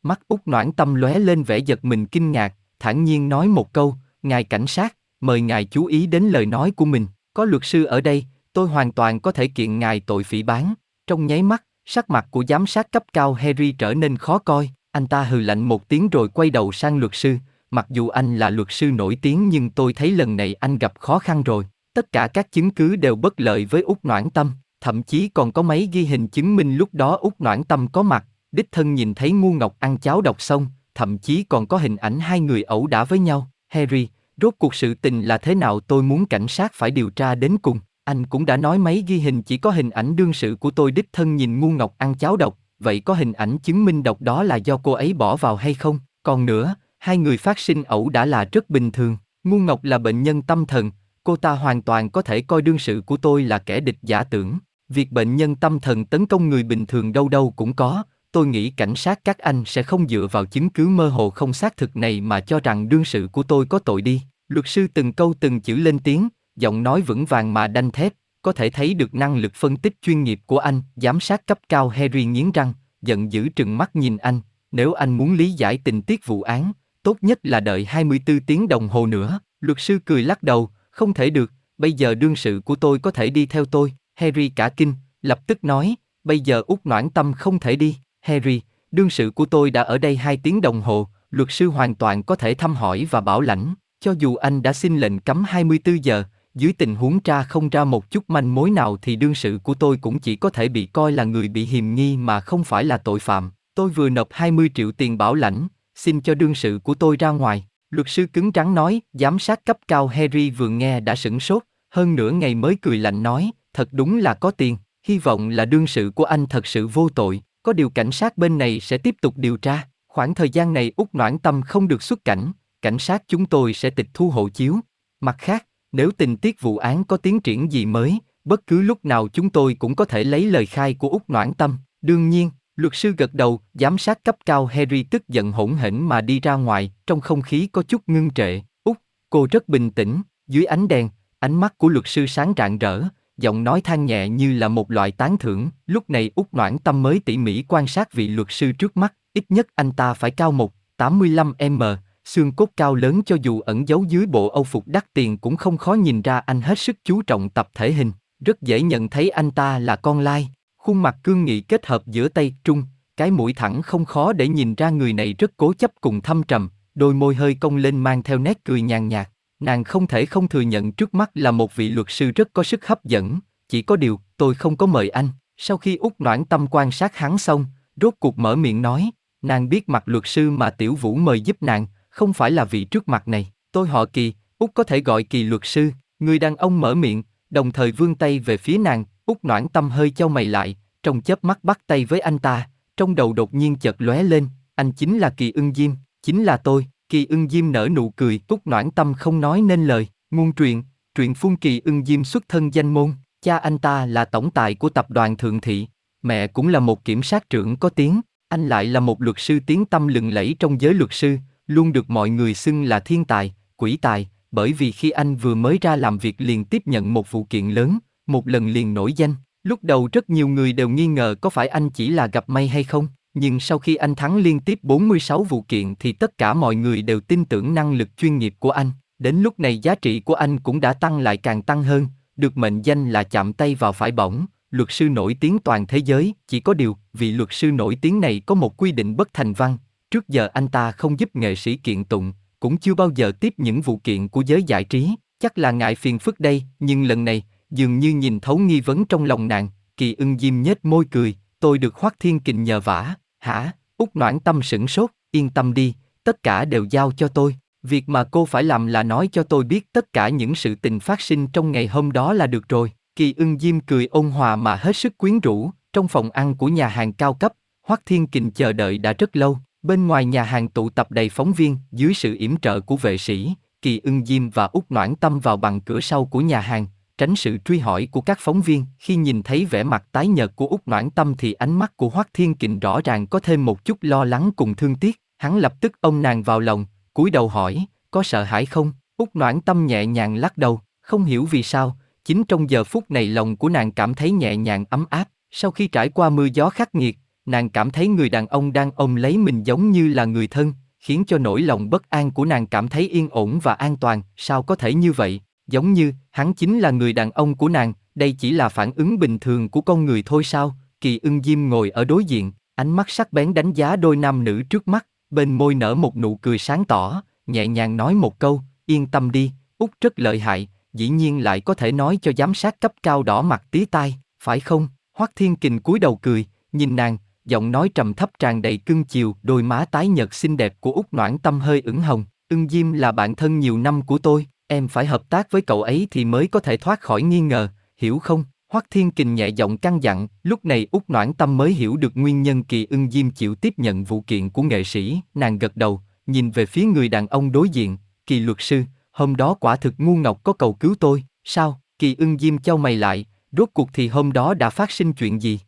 Speaker 1: Mắt Úc Noãn Tâm lóe lên vẻ giật mình kinh ngạc, thản nhiên nói một câu, ngài cảnh sát, mời ngài chú ý đến lời nói của mình, có luật sư ở đây, tôi hoàn toàn có thể kiện ngài tội phỉ bán. Trong nháy mắt, sắc mặt của giám sát cấp cao Harry trở nên khó coi, anh ta hừ lạnh một tiếng rồi quay đầu sang luật sư, mặc dù anh là luật sư nổi tiếng nhưng tôi thấy lần này anh gặp khó khăn rồi. Tất cả các chứng cứ đều bất lợi với Úc Noãn Tâm, thậm chí còn có mấy ghi hình chứng minh lúc đó Úc Noãn Tâm có mặt, đích thân nhìn thấy ngu ngọc ăn cháo độc xong, thậm chí còn có hình ảnh hai người ẩu đả với nhau. Harry, rốt cuộc sự tình là thế nào tôi muốn cảnh sát phải điều tra đến cùng. Anh cũng đã nói mấy ghi hình chỉ có hình ảnh đương sự của tôi đích thân nhìn ngu ngọc ăn cháo độc, vậy có hình ảnh chứng minh độc đó là do cô ấy bỏ vào hay không? Còn nữa, hai người phát sinh ẩu đã là rất bình thường. Ngu ngọc là bệnh nhân tâm thần, cô ta hoàn toàn có thể coi đương sự của tôi là kẻ địch giả tưởng. Việc bệnh nhân tâm thần tấn công người bình thường đâu đâu cũng có, tôi nghĩ cảnh sát các anh sẽ không dựa vào chứng cứ mơ hồ không xác thực này mà cho rằng đương sự của tôi có tội đi. Luật sư từng câu từng chữ lên tiếng, giọng nói vững vàng mà đanh thép, có thể thấy được năng lực phân tích chuyên nghiệp của anh. Giám sát cấp cao Harry nghiến răng, giận dữ trừng mắt nhìn anh. Nếu anh muốn lý giải tình tiết vụ án, tốt nhất là đợi 24 tiếng đồng hồ nữa. Luật sư cười lắc đầu, không thể được, bây giờ đương sự của tôi có thể đi theo tôi. Harry cả kinh, lập tức nói, bây giờ út noãn tâm không thể đi. Harry, đương sự của tôi đã ở đây hai tiếng đồng hồ, luật sư hoàn toàn có thể thăm hỏi và bảo lãnh, cho dù anh đã xin lệnh cấm 24 giờ, dưới tình huống tra không ra một chút manh mối nào thì đương sự của tôi cũng chỉ có thể bị coi là người bị hiềm nghi mà không phải là tội phạm. Tôi vừa nộp 20 triệu tiền bảo lãnh, xin cho đương sự của tôi ra ngoài. Luật sư cứng rắn nói, giám sát cấp cao Harry vừa nghe đã sửng sốt, hơn nửa ngày mới cười lạnh nói, thật đúng là có tiền, hy vọng là đương sự của anh thật sự vô tội, Có điều cảnh sát bên này sẽ tiếp tục điều tra. Khoảng thời gian này Úc Noãn Tâm không được xuất cảnh, cảnh sát chúng tôi sẽ tịch thu hộ chiếu. Mặt khác, nếu tình tiết vụ án có tiến triển gì mới, bất cứ lúc nào chúng tôi cũng có thể lấy lời khai của Úc Noãn Tâm. Đương nhiên, luật sư gật đầu, giám sát cấp cao Harry tức giận hỗn hển mà đi ra ngoài, trong không khí có chút ngưng trệ. Úc, cô rất bình tĩnh, dưới ánh đèn, ánh mắt của luật sư sáng rạng rỡ, giọng nói than nhẹ như là một loại tán thưởng. Lúc này Úc Noãn Tâm mới tỉ mỉ quan sát vị luật sư trước mắt, ít nhất anh ta phải cao một 85m, xương cốt cao lớn cho dù ẩn giấu dưới bộ âu phục đắt tiền cũng không khó nhìn ra anh hết sức chú trọng tập thể hình, rất dễ nhận thấy anh ta là con lai. Khuôn mặt cương nghị kết hợp giữa tay trung, cái mũi thẳng không khó để nhìn ra người này rất cố chấp cùng thâm trầm, đôi môi hơi cong lên mang theo nét cười nhàn nhạt. Nàng không thể không thừa nhận trước mắt là một vị luật sư rất có sức hấp dẫn, chỉ có điều, tôi không có mời anh. Sau khi út noãn tâm quan sát hắn xong, rốt cuộc mở miệng nói, nàng biết mặt luật sư mà tiểu vũ mời giúp nàng, không phải là vị trước mặt này. Tôi họ kỳ, út có thể gọi kỳ luật sư, người đàn ông mở miệng, đồng thời vươn tay về phía nàng, út noãn tâm hơi cho mày lại, trong chớp mắt bắt tay với anh ta, trong đầu đột nhiên chợt lóe lên, anh chính là kỳ ưng diêm, chính là tôi, kỳ ưng diêm nở nụ cười, út noãn tâm không nói nên lời, ngôn truyện, truyện phun kỳ ưng diêm xuất thân danh môn, cha anh ta là tổng tài của tập đoàn Thượng Thị, mẹ cũng là một kiểm sát trưởng có tiếng, anh lại là một luật sư tiếng tâm lừng lẫy trong giới luật sư, luôn được mọi người xưng là thiên tài, quỷ tài, bởi vì khi anh vừa mới ra làm việc liền tiếp nhận một vụ kiện lớn, một lần liền nổi danh. Lúc đầu rất nhiều người đều nghi ngờ có phải anh chỉ là gặp may hay không, nhưng sau khi anh thắng liên tiếp 46 vụ kiện thì tất cả mọi người đều tin tưởng năng lực chuyên nghiệp của anh. Đến lúc này giá trị của anh cũng đã tăng lại càng tăng hơn, được mệnh danh là chạm tay vào phải bỏng, luật sư nổi tiếng toàn thế giới, chỉ có điều, vị luật sư nổi tiếng này có một quy định bất thành văn, trước giờ anh ta không giúp nghệ sĩ kiện tụng, cũng chưa bao giờ tiếp những vụ kiện của giới giải trí, chắc là ngại phiền phức đây, nhưng lần này, dường như nhìn thấu nghi vấn trong lòng nàng, kỳ ưng diêm nhếch môi cười, tôi được Hoắc Thiên Kình nhờ vả, hả, út noãn tâm sửng sốt, yên tâm đi, tất cả đều giao cho tôi, việc mà cô phải làm là nói cho tôi biết tất cả những sự tình phát sinh trong ngày hôm đó là được rồi. Kỳ ưng diêm cười ôn hòa mà hết sức quyến rũ, trong phòng ăn của nhà hàng cao cấp, Hoắc Thiên Kình chờ đợi đã rất lâu, bên ngoài nhà hàng tụ tập đầy phóng viên, dưới sự yểm trợ của vệ sĩ, Kỳ ưng diêm và út noãn tâm vào bằng cửa sau của nhà hàng, tránh sự truy hỏi của các phóng viên. Khi nhìn thấy vẻ mặt tái nhợt của út noãn tâm thì ánh mắt của Hoắc Thiên Kình rõ ràng có thêm một chút lo lắng cùng thương tiếc. Hắn lập tức ôm nàng vào lòng, cúi đầu hỏi, có sợ hãi không? út noãn tâm nhẹ nhàng lắc đầu, không hiểu vì sao, chính trong giờ phút này lòng của nàng cảm thấy nhẹ nhàng ấm áp. Sau khi trải qua mưa gió khắc nghiệt, nàng cảm thấy người đàn ông đang ôm lấy mình giống như là người thân, khiến cho nỗi lòng bất an của nàng cảm thấy yên ổn và an toàn. Sao có thể như vậy? Giống như, hắn chính là người đàn ông của nàng, đây chỉ là phản ứng bình thường của con người thôi sao? Kỳ ưng diêm ngồi ở đối diện, ánh mắt sắc bén đánh giá đôi nam nữ trước mắt, bên môi nở một nụ cười sáng tỏ, nhẹ nhàng nói một câu, yên tâm đi, út rất lợi hại, dĩ nhiên lại có thể nói cho giám sát cấp cao đỏ mặt tí tai, phải không? Hoắc Thiên Kình cúi đầu cười, nhìn nàng, giọng nói trầm thấp tràn đầy cưng chiều, đôi má tái nhợt xinh đẹp của út noãn tâm hơi ửng hồng. Ưng Diêm là bạn thân nhiều năm của tôi, em phải hợp tác với cậu ấy thì mới có thể thoát khỏi nghi ngờ, hiểu không? Hoắc Thiên Kình nhẹ giọng căn dặn, lúc này út noãn tâm mới hiểu được nguyên nhân kỳ ưng diêm chịu tiếp nhận vụ kiện của nghệ sĩ, nàng gật đầu, nhìn về phía người đàn ông đối diện, kỳ luật sư, hôm đó quả thực ngu ngọc có cầu cứu tôi, sao? Kỳ ưng diêm châu mày lại, rốt cuộc thì hôm đó đã phát sinh chuyện gì?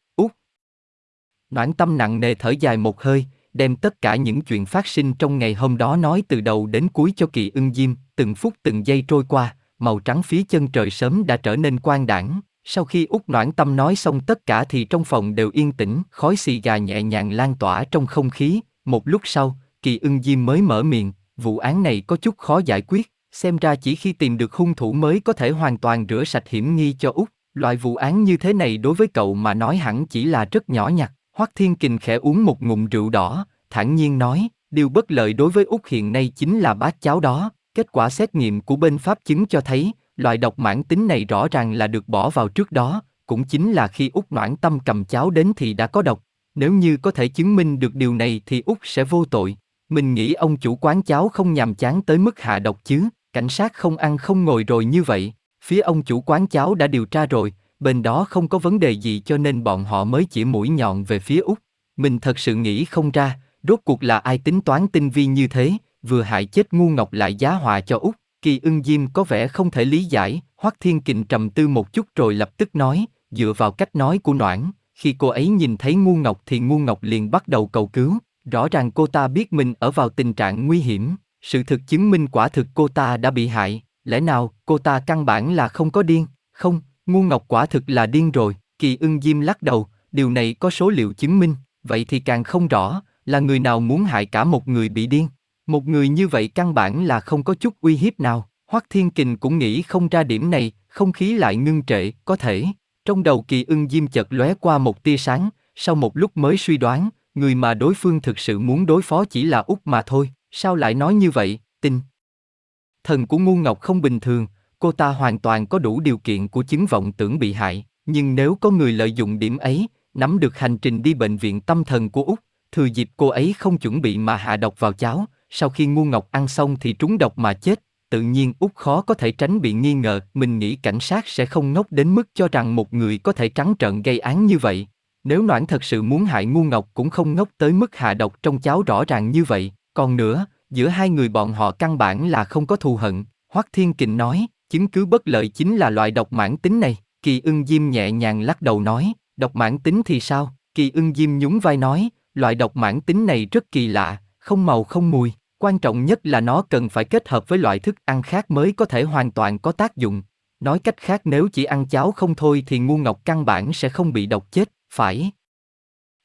Speaker 1: Út. Noãn tâm nặng nề thở dài một hơi, đem tất cả những chuyện phát sinh trong ngày hôm đó nói từ đầu đến cuối cho kỳ ưng diêm, từng phút từng giây trôi qua, màu trắng phía chân trời sớm đã trở nên quang đảng. Sau khi Úc noãn tâm nói xong tất cả thì trong phòng đều yên tĩnh, khói xì gà nhẹ nhàng lan tỏa trong không khí. Một lúc sau, kỳ ưng diêm mới mở miệng, vụ án này có chút khó giải quyết, xem ra chỉ khi tìm được hung thủ mới có thể hoàn toàn rửa sạch hiểm nghi cho Úc. Loại vụ án như thế này đối với cậu mà nói hẳn chỉ là rất nhỏ nhặt. Hoắc Thiên Kình khẽ uống một ngụm rượu đỏ, thản nhiên nói, điều bất lợi đối với Úc hiện nay chính là bát cháo đó. Kết quả xét nghiệm của bên Pháp chứng cho thấy, loại độc mãn tính này rõ ràng là được bỏ vào trước đó, cũng chính là khi Úc noãn tâm cầm cháo đến thì đã có độc. Nếu như có thể chứng minh được điều này thì Úc sẽ vô tội. Mình nghĩ ông chủ quán cháo không nhàm chán tới mức hạ độc chứ, cảnh sát không ăn không ngồi rồi như vậy. Phía ông chủ quán cháo đã điều tra rồi, bên đó không có vấn đề gì cho nên bọn họ mới chỉ mũi nhọn về phía út. mình thật sự nghĩ không ra, rốt cuộc là ai tính toán tinh vi như thế, vừa hại chết ngu ngọc lại giá họa cho Úc. Kỳ ưng diêm có vẻ không thể lý giải, Hoắc Thiên Kình trầm tư một chút rồi lập tức nói, dựa vào cách nói của Noãn, khi cô ấy nhìn thấy ngu ngọc thì ngu ngọc liền bắt đầu cầu cứu, rõ ràng cô ta biết mình ở vào tình trạng nguy hiểm, sự thực chứng minh quả thực cô ta đã bị hại, lẽ nào cô ta căn bản là không có điên, không, ngu ngọc quả thực là điên rồi, kỳ ưng diêm lắc đầu, điều này có số liệu chứng minh, vậy thì càng không rõ, là người nào muốn hại cả một người bị điên. Một người như vậy căn bản là không có chút uy hiếp nào. Hoắc Thiên Kình cũng nghĩ không ra điểm này, không khí lại ngưng trệ, có thể. Trong đầu kỳ ưng diêm chợt lóe qua một tia sáng, sau một lúc mới suy đoán, người mà đối phương thực sự muốn đối phó chỉ là út mà thôi, sao lại nói như vậy, tin. Thần của ngu ngọc không bình thường, cô ta hoàn toàn có đủ điều kiện của chứng vọng tưởng bị hại, nhưng nếu có người lợi dụng điểm ấy, nắm được hành trình đi bệnh viện tâm thần của út, thừa dịp cô ấy không chuẩn bị mà hạ độc vào cháo, sau khi ngu ngọc ăn xong thì trúng độc mà chết, tự nhiên út khó có thể tránh bị nghi ngờ, mình nghĩ cảnh sát sẽ không ngốc đến mức cho rằng một người có thể trắng trợn gây án như vậy. Nếu Noãn thật sự muốn hại ngu ngọc cũng không ngốc tới mức hạ độc trong cháo rõ ràng như vậy, còn nữa, giữa hai người bọn họ căn bản là không có thù hận, Hoắc Thiên Kình nói, chứng cứ bất lợi chính là loại độc mãn tính này, Kỳ ưng diêm nhẹ nhàng lắc đầu nói, độc mãn tính thì sao, Kỳ ưng diêm nhún vai nói, loại độc mãn tính này rất kỳ lạ, không màu không mùi, Quan trọng nhất là nó cần phải kết hợp với loại thức ăn khác mới có thể hoàn toàn có tác dụng. Nói cách khác nếu chỉ ăn cháo không thôi thì ngu ngọc căn bản sẽ không bị độc chết, phải.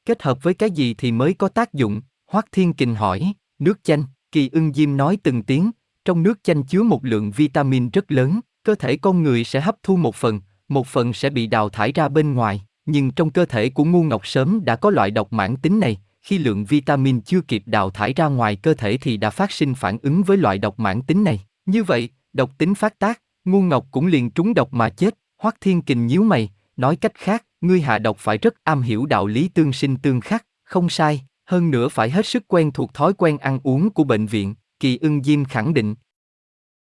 Speaker 1: Kết hợp với cái gì thì mới có tác dụng? Hoắc Thiên Kình hỏi, nước chanh, Kỳ ưng diêm nói từng tiếng, trong nước chanh chứa một lượng vitamin rất lớn, cơ thể con người sẽ hấp thu một phần, một phần sẽ bị đào thải ra bên ngoài, nhưng trong cơ thể của ngu ngọc sớm đã có loại độc mãn tính này, khi lượng vitamin chưa kịp đào thải ra ngoài cơ thể thì đã phát sinh phản ứng với loại độc mãn tính này. Như vậy, độc tính phát tác, ngu ngọc cũng liền trúng độc mà chết. Hoắc Thiên Kình nhíu mày, nói cách khác, ngươi hạ độc phải rất am hiểu đạo lý tương sinh tương khắc, không sai, hơn nữa phải hết sức quen thuộc thói quen ăn uống của bệnh viện. Kỳ ưng Diêm khẳng định,